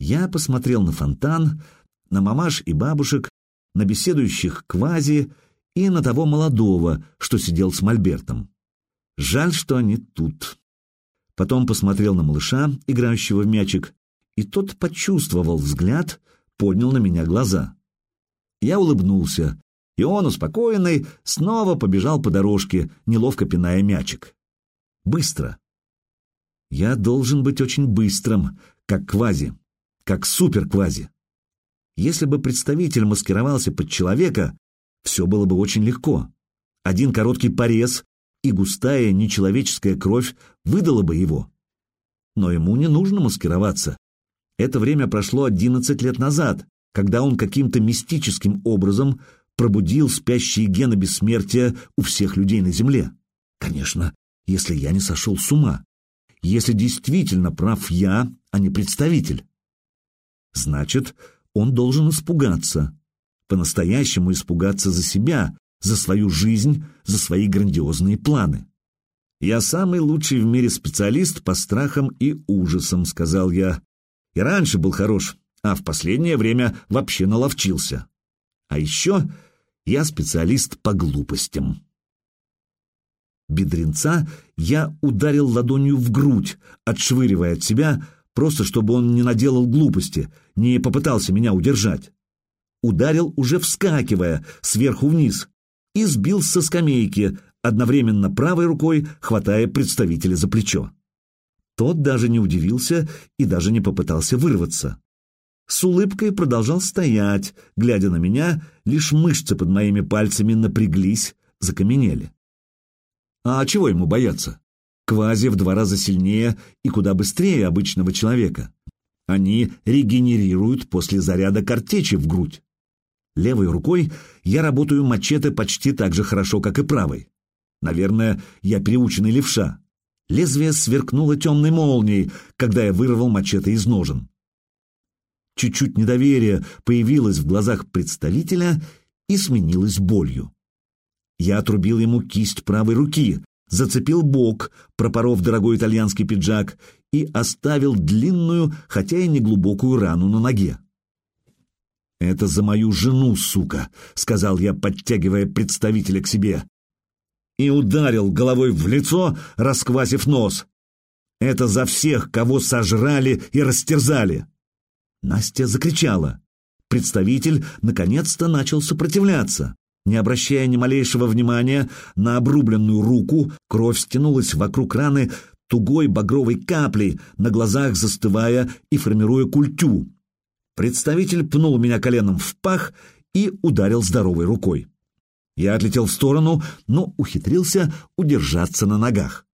Я посмотрел на фонтан, на мамаш и бабушек, на беседующих квази и на того молодого, что сидел с мольбертом. Жаль, что они тут. Потом посмотрел на малыша, играющего в мячик, и тот почувствовал взгляд, поднял на меня глаза. Я улыбнулся, и он, успокоенный, снова побежал по дорожке, неловко пиная мячик. Быстро. Я должен быть очень быстрым, как квази, как супер-квази. Если бы представитель маскировался под человека, все было бы очень легко. Один короткий порез, и густая нечеловеческая кровь выдала бы его. Но ему не нужно маскироваться. Это время прошло 11 лет назад, когда он каким-то мистическим образом пробудил спящие гены бессмертия у всех людей на Земле. Конечно, если я не сошел с ума. Если действительно прав я, а не представитель. Значит, он должен испугаться. По-настоящему испугаться за себя, за свою жизнь, за свои грандиозные планы. «Я самый лучший в мире специалист по страхам и ужасам», — сказал я. «И раньше был хорош, а в последнее время вообще наловчился. А еще я специалист по глупостям. Бедренца я ударил ладонью в грудь, отшвыривая от себя, просто чтобы он не наделал глупости, не попытался меня удержать. Ударил, уже вскакивая, сверху вниз, и сбил со скамейки, одновременно правой рукой хватая представителя за плечо. Тот даже не удивился и даже не попытался вырваться с улыбкой продолжал стоять, глядя на меня, лишь мышцы под моими пальцами напряглись, закаменели. А чего ему бояться? Квази в два раза сильнее и куда быстрее обычного человека. Они регенерируют после заряда картечи в грудь. Левой рукой я работаю мачете почти так же хорошо, как и правой. Наверное, я переученный левша. Лезвие сверкнуло темной молнией, когда я вырвал мачете из ножен. Чуть-чуть недоверия появилось в глазах представителя, и сменилась болью. Я отрубил ему кисть правой руки, зацепил бок, пропоров дорогой итальянский пиджак, и оставил длинную, хотя и неглубокую рану на ноге. «Это за мою жену, сука», — сказал я, подтягивая представителя к себе. И ударил головой в лицо, расквасив нос. «Это за всех, кого сожрали и растерзали». Настя закричала. Представитель наконец-то начал сопротивляться. Не обращая ни малейшего внимания на обрубленную руку, кровь стянулась вокруг раны тугой багровой каплей, на глазах застывая и формируя культю. Представитель пнул меня коленом в пах и ударил здоровой рукой. Я отлетел в сторону, но ухитрился удержаться на ногах.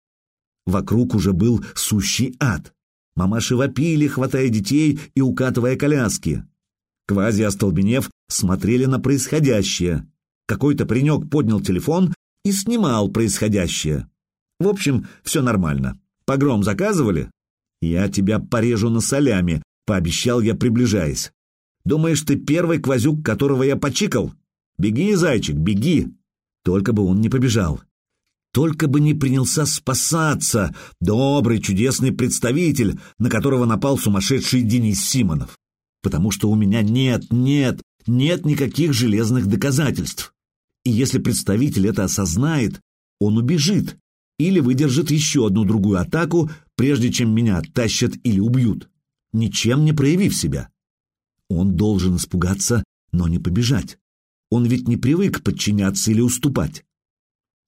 Вокруг уже был сущий ад. Мамаши вопили, хватая детей и укатывая коляски. Квази, остолбенев, смотрели на происходящее. Какой-то паренек поднял телефон и снимал происходящее. В общем, все нормально. Погром заказывали? Я тебя порежу на солями, пообещал я, приближаясь. Думаешь, ты первый квазюк, которого я почикал? Беги, зайчик, беги. Только бы он не побежал. Только бы не принялся спасаться, добрый, чудесный представитель, на которого напал сумасшедший Денис Симонов. Потому что у меня нет, нет, нет никаких железных доказательств. И если представитель это осознает, он убежит или выдержит еще одну другую атаку, прежде чем меня оттащат или убьют, ничем не проявив себя. Он должен испугаться, но не побежать. Он ведь не привык подчиняться или уступать.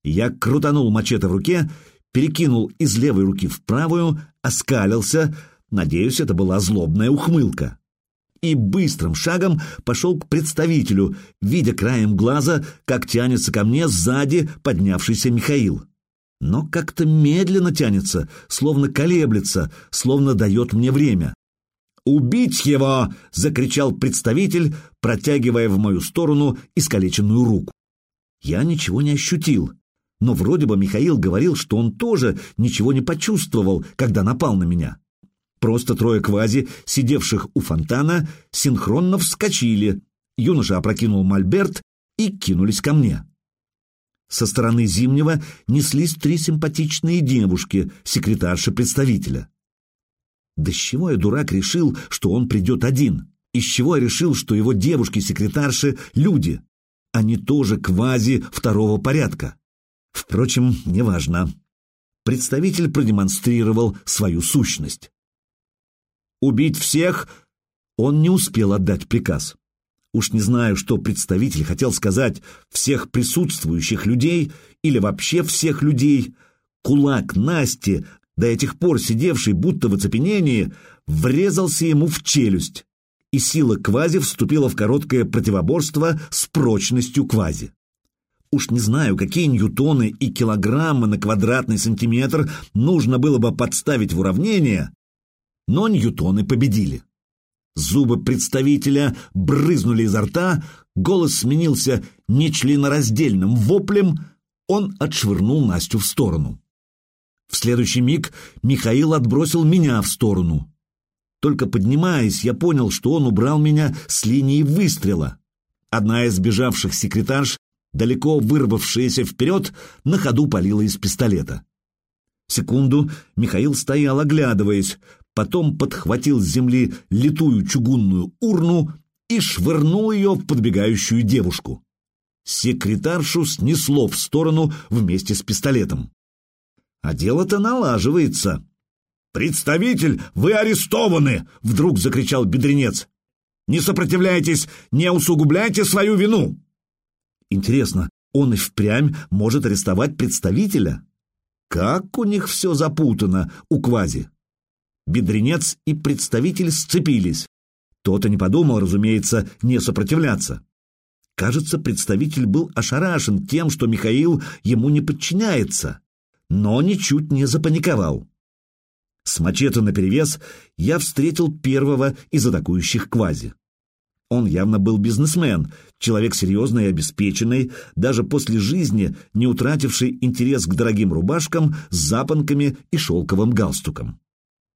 Я крутанул мачете в руке, перекинул из левой руки в правую, оскалился, надеюсь, это была злобная ухмылка и быстрым шагом пошел к представителю, видя краем глаза, как тянется ко мне сзади поднявшийся Михаил. Но как-то медленно тянется, словно колеблется, словно дает мне время. «Убить его!» — закричал представитель, протягивая в мою сторону искалеченную руку. Я ничего не ощутил, но вроде бы Михаил говорил, что он тоже ничего не почувствовал, когда напал на меня. Просто трое квази, сидевших у фонтана, синхронно вскочили. Юноша опрокинул мольберт и кинулись ко мне. Со стороны Зимнего неслись три симпатичные девушки, секретарши представителя. Да с чего я, дурак, решил, что он придет один? Из чего я решил, что его девушки-секретарши — люди? Они тоже квази второго порядка. Впрочем, неважно. Представитель продемонстрировал свою сущность. Убить всех он не успел отдать приказ. Уж не знаю, что представитель хотел сказать всех присутствующих людей или вообще всех людей. Кулак Насти, до этих пор сидевший будто в оцепенении, врезался ему в челюсть, и сила квази вступила в короткое противоборство с прочностью квази. Уж не знаю, какие ньютоны и килограммы на квадратный сантиметр нужно было бы подставить в уравнение, но ньютоны победили. Зубы представителя брызнули изо рта, голос сменился нечленораздельным воплем, он отшвырнул Настю в сторону. В следующий миг Михаил отбросил меня в сторону. Только поднимаясь, я понял, что он убрал меня с линии выстрела. Одна из бежавших секретарш, далеко вырвавшаяся вперед, на ходу палила из пистолета. Секунду Михаил стоял, оглядываясь, потом подхватил с земли литую чугунную урну и швырнул ее в подбегающую девушку. Секретаршу снесло в сторону вместе с пистолетом. А дело-то налаживается. «Представитель, вы арестованы!» — вдруг закричал бедренец. «Не сопротивляйтесь, не усугубляйте свою вину!» Интересно, он и впрямь может арестовать представителя? Как у них все запутано, у Квази. Бедренец и представитель сцепились. Тот и не подумал, разумеется, не сопротивляться. Кажется, представитель был ошарашен тем, что Михаил ему не подчиняется, но ничуть не запаниковал. С мачете наперевес я встретил первого из атакующих квази. Он явно был бизнесмен, человек серьезный и обеспеченный, даже после жизни не утративший интерес к дорогим рубашкам с запонками и шелковым галстуком.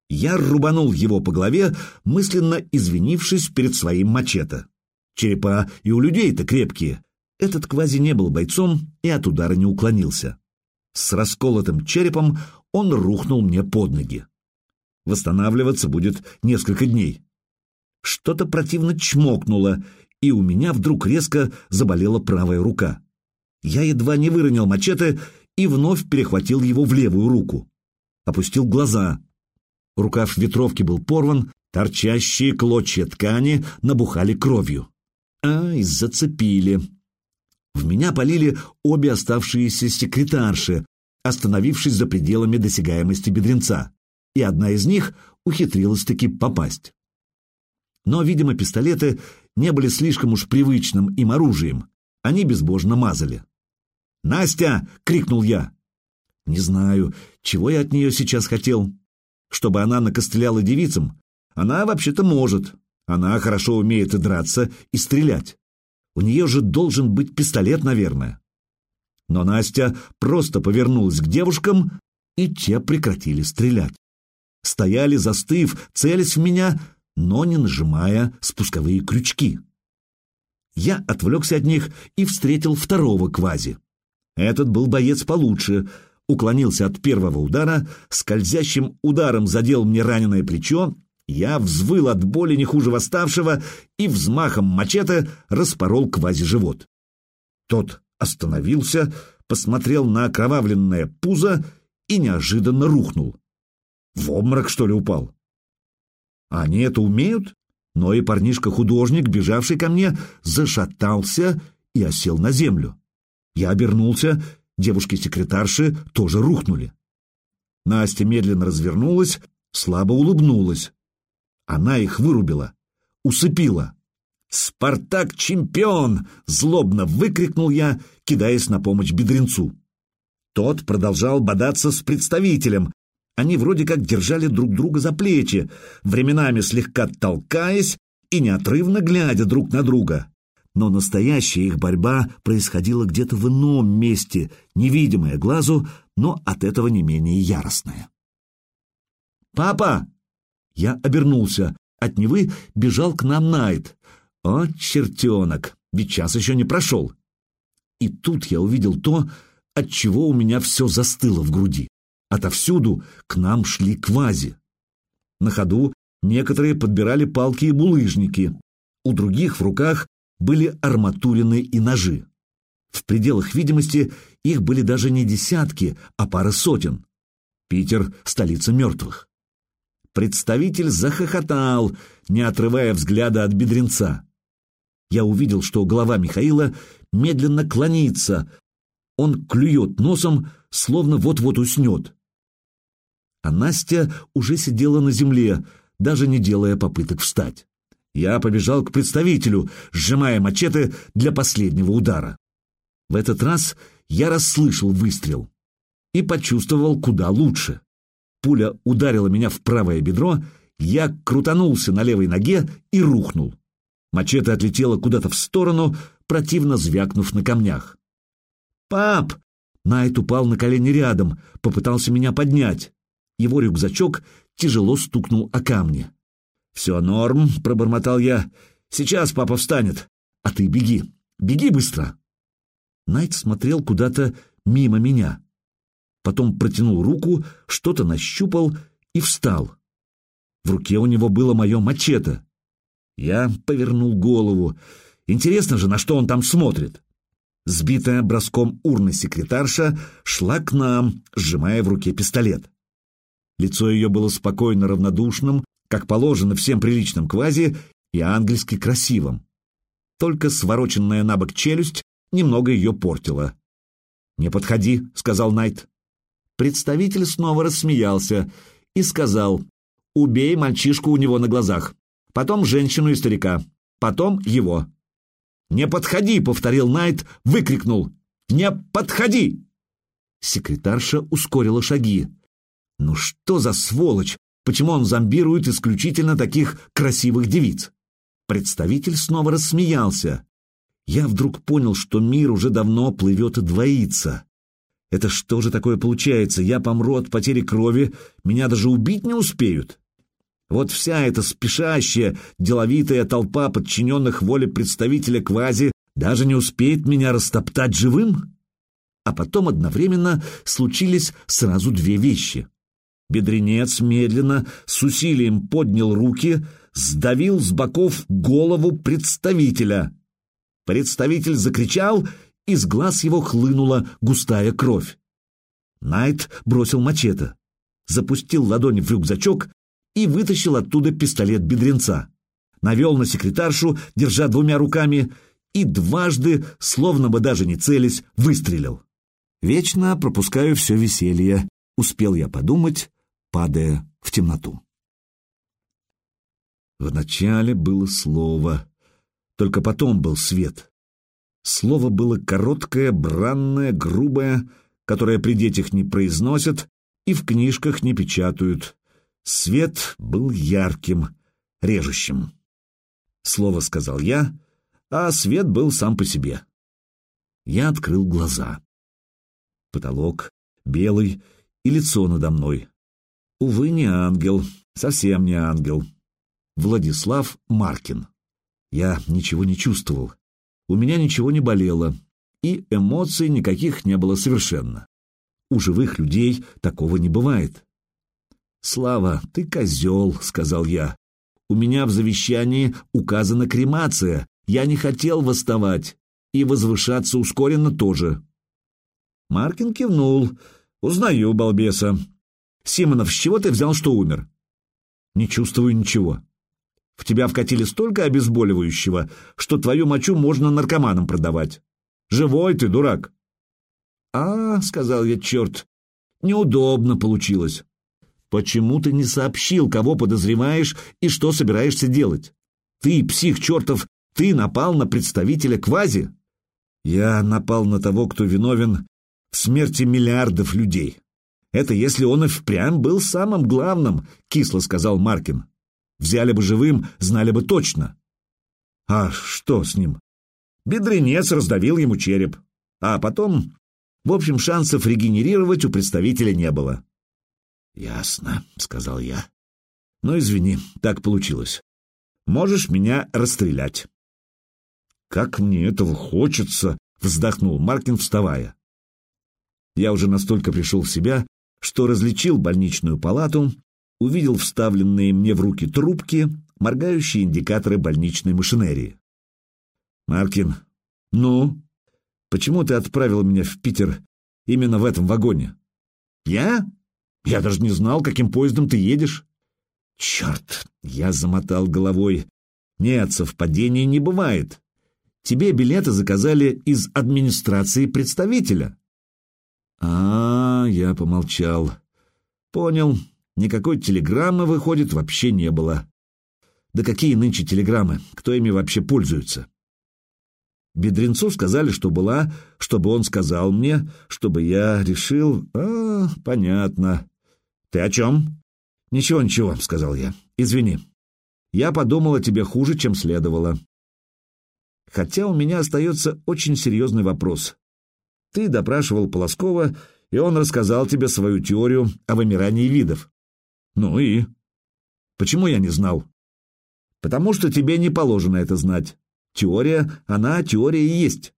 Я рубанул его по голове, мысленно извинившись перед своим мачете. Черепа и у людей-то крепкие, Этот квази не был бойцом и от удара не уклонился. С расколотым черепом он рухнул мне под ноги. Восстанавливаться будет несколько дней. Что-то противно чмокнуло, и у меня вдруг резко заболела правая рука. Я едва не выронил мачете и вновь перехватил его в левую руку. Опустил глаза. Рукав ветровки был порван, торчащие клочья ткани набухали кровью. Ай, зацепили. В меня полили обе оставшиеся секретарши, остановившись за пределами досягаемости бедренца, и одна из них ухитрилась-таки попасть. Но, видимо, пистолеты не были слишком уж привычным им оружием, они безбожно мазали. «Настя!» — крикнул я. Не знаю, чего я от нее сейчас хотел. Чтобы она накостыляла девицам? Она вообще-то может. Она хорошо умеет и драться, и стрелять. У нее же должен быть пистолет, наверное. Но Настя просто повернулась к девушкам, и те прекратили стрелять. Стояли, застыв, целясь в меня, но не нажимая спусковые крючки. Я отвлекся от них и встретил второго квази. Этот был боец получше, уклонился от первого удара, скользящим ударом задел мне раненое плечо, я взвыл от боли не хуже восставшего и взмахом мачете распорол квази живот. Тот остановился, посмотрел на окровавленное пузо и неожиданно рухнул. В обморок, что ли, упал? Они это умеют? Но и парнишка-художник, бежавший ко мне, зашатался и осел на землю. Я обернулся, девушки-секретарши тоже рухнули. Настя медленно развернулась, слабо улыбнулась. Она их вырубила, усыпила. «Спартак чемпион!» — злобно выкрикнул я, кидаясь на помощь бедренцу. Тот продолжал бодаться с представителем. Они вроде как держали друг друга за плечи, временами слегка толкаясь и неотрывно глядя друг на друга но настоящая их борьба происходила где-то в ином месте, невидимая глазу, но от этого не менее яростная. «Папа!» Я обернулся. От Невы бежал к нам Найт. «О, чертенок! Ведь час еще не прошел!» И тут я увидел то, от чего у меня все застыло в груди. Отовсюду к нам шли квази. На ходу некоторые подбирали палки и булыжники. У других в руках были арматурины и ножи. В пределах видимости их были даже не десятки, а пара сотен. Питер — столица мертвых. Представитель захохотал, не отрывая взгляда от бедренца. Я увидел, что голова Михаила медленно клонится. Он клюет носом, словно вот-вот уснет. А Настя уже сидела на земле, даже не делая попыток встать. Я побежал к представителю, сжимая мачете для последнего удара. В этот раз я расслышал выстрел и почувствовал куда лучше. Пуля ударила меня в правое бедро, я крутанулся на левой ноге и рухнул. Мачете отлетела куда-то в сторону, противно звякнув на камнях. «Пап!» Найт упал на колени рядом, попытался меня поднять. Его рюкзачок тяжело стукнул о камни. «Все норм», — пробормотал я. «Сейчас папа встанет. А ты беги. Беги быстро». Найт смотрел куда-то мимо меня. Потом протянул руку, что-то нащупал и встал. В руке у него было мое мачете. Я повернул голову. Интересно же, на что он там смотрит. Сбитая броском урны секретарша шла к нам, сжимая в руке пистолет. Лицо ее было спокойно равнодушным, как положено всем приличным квази, и ангельски красивым. Только свороченная на бок челюсть немного ее портила. «Не подходи», — сказал Найт. Представитель снова рассмеялся и сказал, «Убей мальчишку у него на глазах, потом женщину и старика, потом его». «Не подходи!» — повторил Найт, выкрикнул. «Не подходи!» Секретарша ускорила шаги. «Ну что за сволочь!» Почему он зомбирует исключительно таких красивых девиц? Представитель снова рассмеялся. Я вдруг понял, что мир уже давно плывет и двоится. Это что же такое получается? Я помру от потери крови, меня даже убить не успеют. Вот вся эта спешащая, деловитая толпа подчиненных воле представителя квази Даже не успеет меня растоптать живым? А потом одновременно случились сразу две вещи. Бедренец медленно, с усилием поднял руки, сдавил с боков голову представителя. Представитель закричал, из глаз его хлынула густая кровь. Найт бросил мачете, запустил ладонь в рюкзачок и вытащил оттуда пистолет бедренца. Навел на секретаршу, держа двумя руками, и дважды, словно бы даже не целясь, выстрелил. Вечно пропускаю все веселье, успел я подумать, падая в темноту. Вначале было слово, только потом был свет. Слово было короткое, бранное, грубое, которое при детях не произносят и в книжках не печатают. Свет был ярким, режущим. Слово сказал я, а свет был сам по себе. Я открыл глаза. Потолок белый и лицо надо мной. Увы, не ангел, совсем не ангел. Владислав Маркин. Я ничего не чувствовал. У меня ничего не болело, и эмоций никаких не было совершенно. У живых людей такого не бывает. «Слава, ты козел», — сказал я. «У меня в завещании указана кремация. Я не хотел восставать. И возвышаться ускоренно тоже». Маркин кивнул. «Узнаю, балбеса. Симонов, с чего ты взял, что умер?» «Не чувствую ничего. В тебя вкатили столько обезболивающего, что твою мочу можно наркоманам продавать. Живой ты, дурак!» «А, — сказал я, черт, — неудобно получилось. Почему ты не сообщил, кого подозреваешь и что собираешься делать? Ты, псих чертов, ты напал на представителя Квази?» «Я напал на того, кто виновен в смерти миллиардов людей. Это если он и впрямь был самым главным», — кисло сказал Маркин. Взяли бы живым, знали бы точно. А что с ним? Бедренец раздавил ему череп. А потом... В общем, шансов регенерировать у представителя не было. «Ясно», — сказал я. «Ну, извини, так получилось. Можешь меня расстрелять». «Как мне этого хочется!» — вздохнул Маркин, вставая. Я уже настолько пришел в себя, что различил больничную палату увидел вставленные мне в руки трубки, моргающие индикаторы больничной машинерии. «Маркин, ну? Почему ты отправил меня в Питер именно в этом вагоне?» «Я? Я даже не знал, каким поездом ты едешь». «Черт!» — я замотал головой. «Нет, совпадений не бывает. Тебе билеты заказали из администрации представителя». «А, -а, я помолчал. Понял. Никакой телеграммы, выходит, вообще не было. Да какие нынче телеграммы? Кто ими вообще пользуется? Бедренцу сказали, что была, чтобы он сказал мне, чтобы я решил... А, понятно. Ты о чем? Ничего, ничего, сказал я. Извини. Я подумал о тебе хуже, чем следовало. Хотя у меня остается очень серьезный вопрос. Ты допрашивал Полоскова, и он рассказал тебе свою теорию о вымирании видов. Ну и? Почему я не знал? Потому что тебе не положено это знать. Теория, она теория и есть.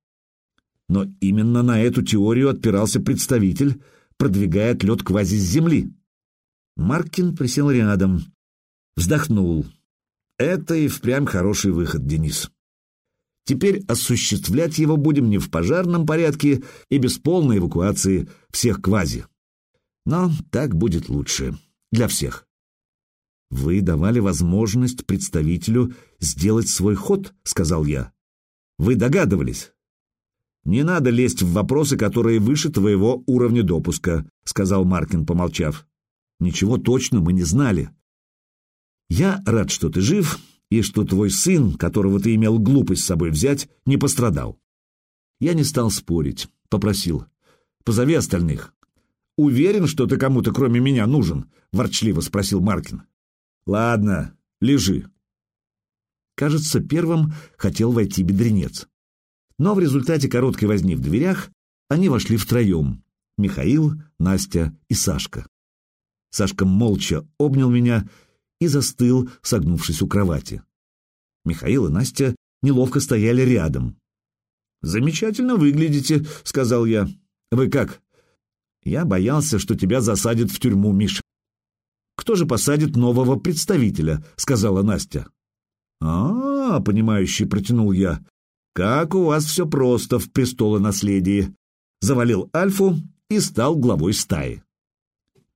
Но именно на эту теорию отпирался представитель, продвигая лед квази с земли. Маркин присел рядом, вздохнул. Это и впрямь хороший выход, Денис. Теперь осуществлять его будем не в пожарном порядке и без полной эвакуации всех квази. Но так будет лучше. Для всех. «Вы давали возможность представителю сделать свой ход», — сказал я. «Вы догадывались?» «Не надо лезть в вопросы, которые выше твоего уровня допуска», — сказал Маркин, помолчав. «Ничего точно мы не знали. Я рад, что ты жив, и что твой сын, которого ты имел глупость с собой взять, не пострадал». Я не стал спорить, попросил. «Позови остальных». «Уверен, что ты кому-то кроме меня нужен?» — ворчливо спросил Маркин. «Ладно, лежи». Кажется, первым хотел войти бедренец. Но в результате короткой возни в дверях они вошли втроем — Михаил, Настя и Сашка. Сашка молча обнял меня и застыл, согнувшись у кровати. Михаил и Настя неловко стояли рядом. «Замечательно выглядите», — сказал я. «Вы как?» «Я боялся, что тебя засадят в тюрьму, Миша». «Кто же посадит нового представителя?» — сказала Настя. «А, -а, -а понимающе протянул я. «Как у вас все просто в престолонаследии!» Завалил Альфу и стал главой стаи.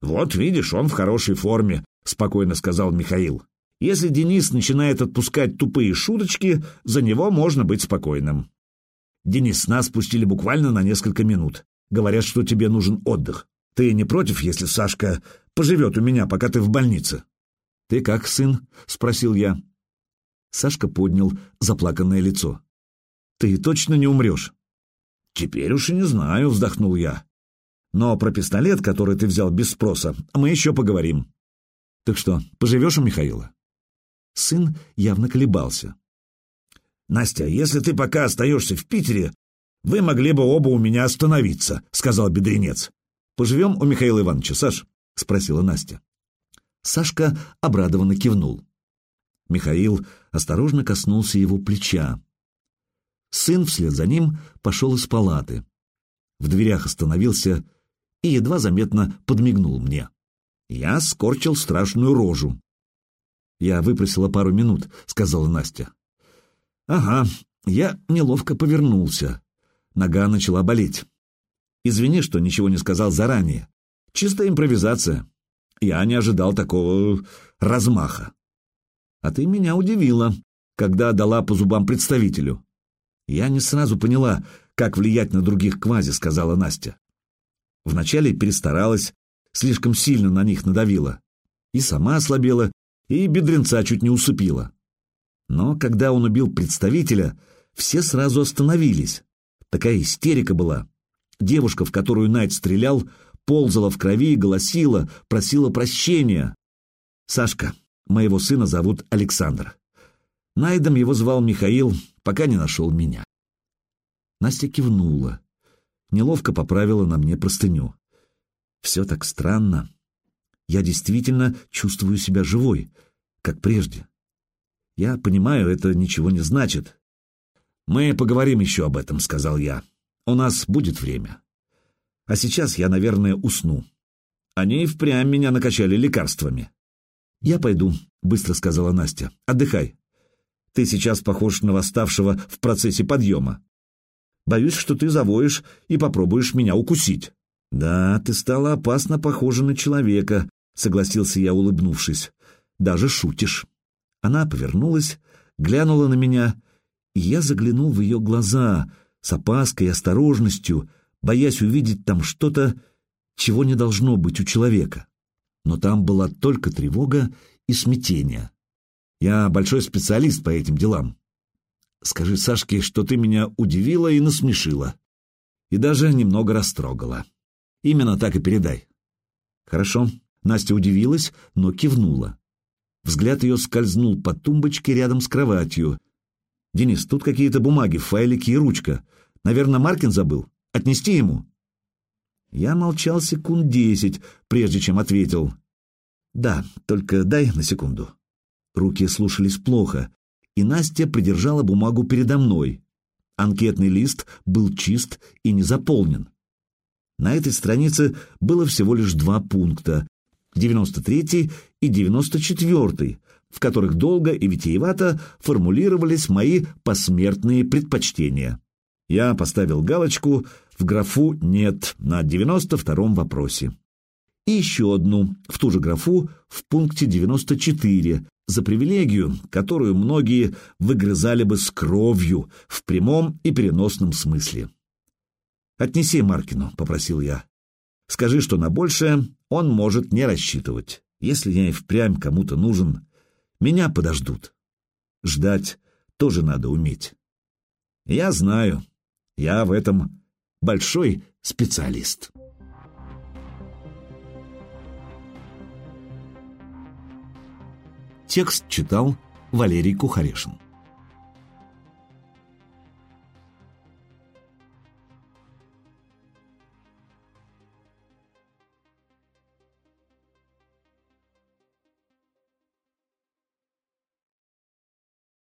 «Вот видишь, он в хорошей форме», — спокойно сказал Михаил. «Если Денис начинает отпускать тупые шуточки, за него можно быть спокойным». «Денис, нас пустили буквально на несколько минут. Говорят, что тебе нужен отдых. Ты не против, если Сашка поживет у меня, пока ты в больнице?» «Ты как, сын?» — спросил я. Сашка поднял заплаканное лицо. «Ты точно не умрешь?» «Теперь уж и не знаю», — вздохнул я. «Но про пистолет, который ты взял без спроса, мы еще поговорим». «Так что, поживешь у Михаила?» Сын явно колебался. «Настя, если ты пока остаешься в Питере, вы могли бы оба у меня остановиться», — сказал бедренец. «Поживем у Михаила Ивановича, Саш?» — спросила Настя. Сашка обрадованно кивнул. Михаил осторожно коснулся его плеча. Сын вслед за ним пошел из палаты. В дверях остановился и едва заметно подмигнул мне. Я скорчил страшную рожу. «Я выпросила пару минут», — сказала Настя. «Ага, я неловко повернулся. Нога начала болеть. Извини, что ничего не сказал заранее. Чистая импровизация. Я не ожидал такого размаха. А ты меня удивила, когда дала по зубам представителю. Я не сразу поняла, как влиять на других квази, сказала Настя. Вначале перестаралась, слишком сильно на них надавила. И сама ослабела, и бедренца чуть не усыпила. Но когда он убил представителя, все сразу остановились. Такая истерика была. Девушка, в которую Найт стрелял, ползала в крови, голосила, просила прощения. «Сашка, Моего сына зовут Александр. Найдом его звал Михаил, пока не нашел меня. Настя кивнула. Неловко поправила на мне простыню. Все так странно. Я действительно чувствую себя живой, как прежде. Я понимаю, это ничего не значит. Мы поговорим еще об этом, сказал я. У нас будет время. А сейчас я, наверное, усну. Они впрямь меня накачали лекарствами. «Я пойду», — быстро сказала Настя. «Отдыхай. Ты сейчас похож на восставшего в процессе подъема. Боюсь, что ты завоешь и попробуешь меня укусить». «Да, ты стала опасно похожа на человека», — согласился я, улыбнувшись. «Даже шутишь». Она повернулась, глянула на меня, и я заглянул в ее глаза с опаской и осторожностью, боясь увидеть там что-то, чего не должно быть у человека но там была только тревога и смятение. Я большой специалист по этим делам. Скажи Сашке, что ты меня удивила и насмешила. И даже немного растрогала. Именно так и передай. Хорошо. Настя удивилась, но кивнула. Взгляд ее скользнул по тумбочке рядом с кроватью. «Денис, тут какие-то бумаги, файлики и ручка. Наверное, Маркин забыл. Отнести ему?» Я молчал секунд десять, прежде чем ответил. «Да, только дай на секунду». Руки слушались плохо, и Настя придержала бумагу передо мной. Анкетный лист был чист и не заполнен. На этой странице было всего лишь два пункта — 93 и 94, в которых долго и витиевато формулировались мои посмертные предпочтения. Я поставил галочку в графу «нет» на 92-м вопросе. И еще одну, в ту же графу, в пункте 94, за привилегию, которую многие выгрызали бы с кровью в прямом и переносном смысле. «Отнеси Маркину», — попросил я. «Скажи, что на большее он может не рассчитывать. Если я и впрямь кому-то нужен, меня подождут. Ждать тоже надо уметь. Я знаю, я в этом большой специалист. Текст читал Валерий Кухарешин.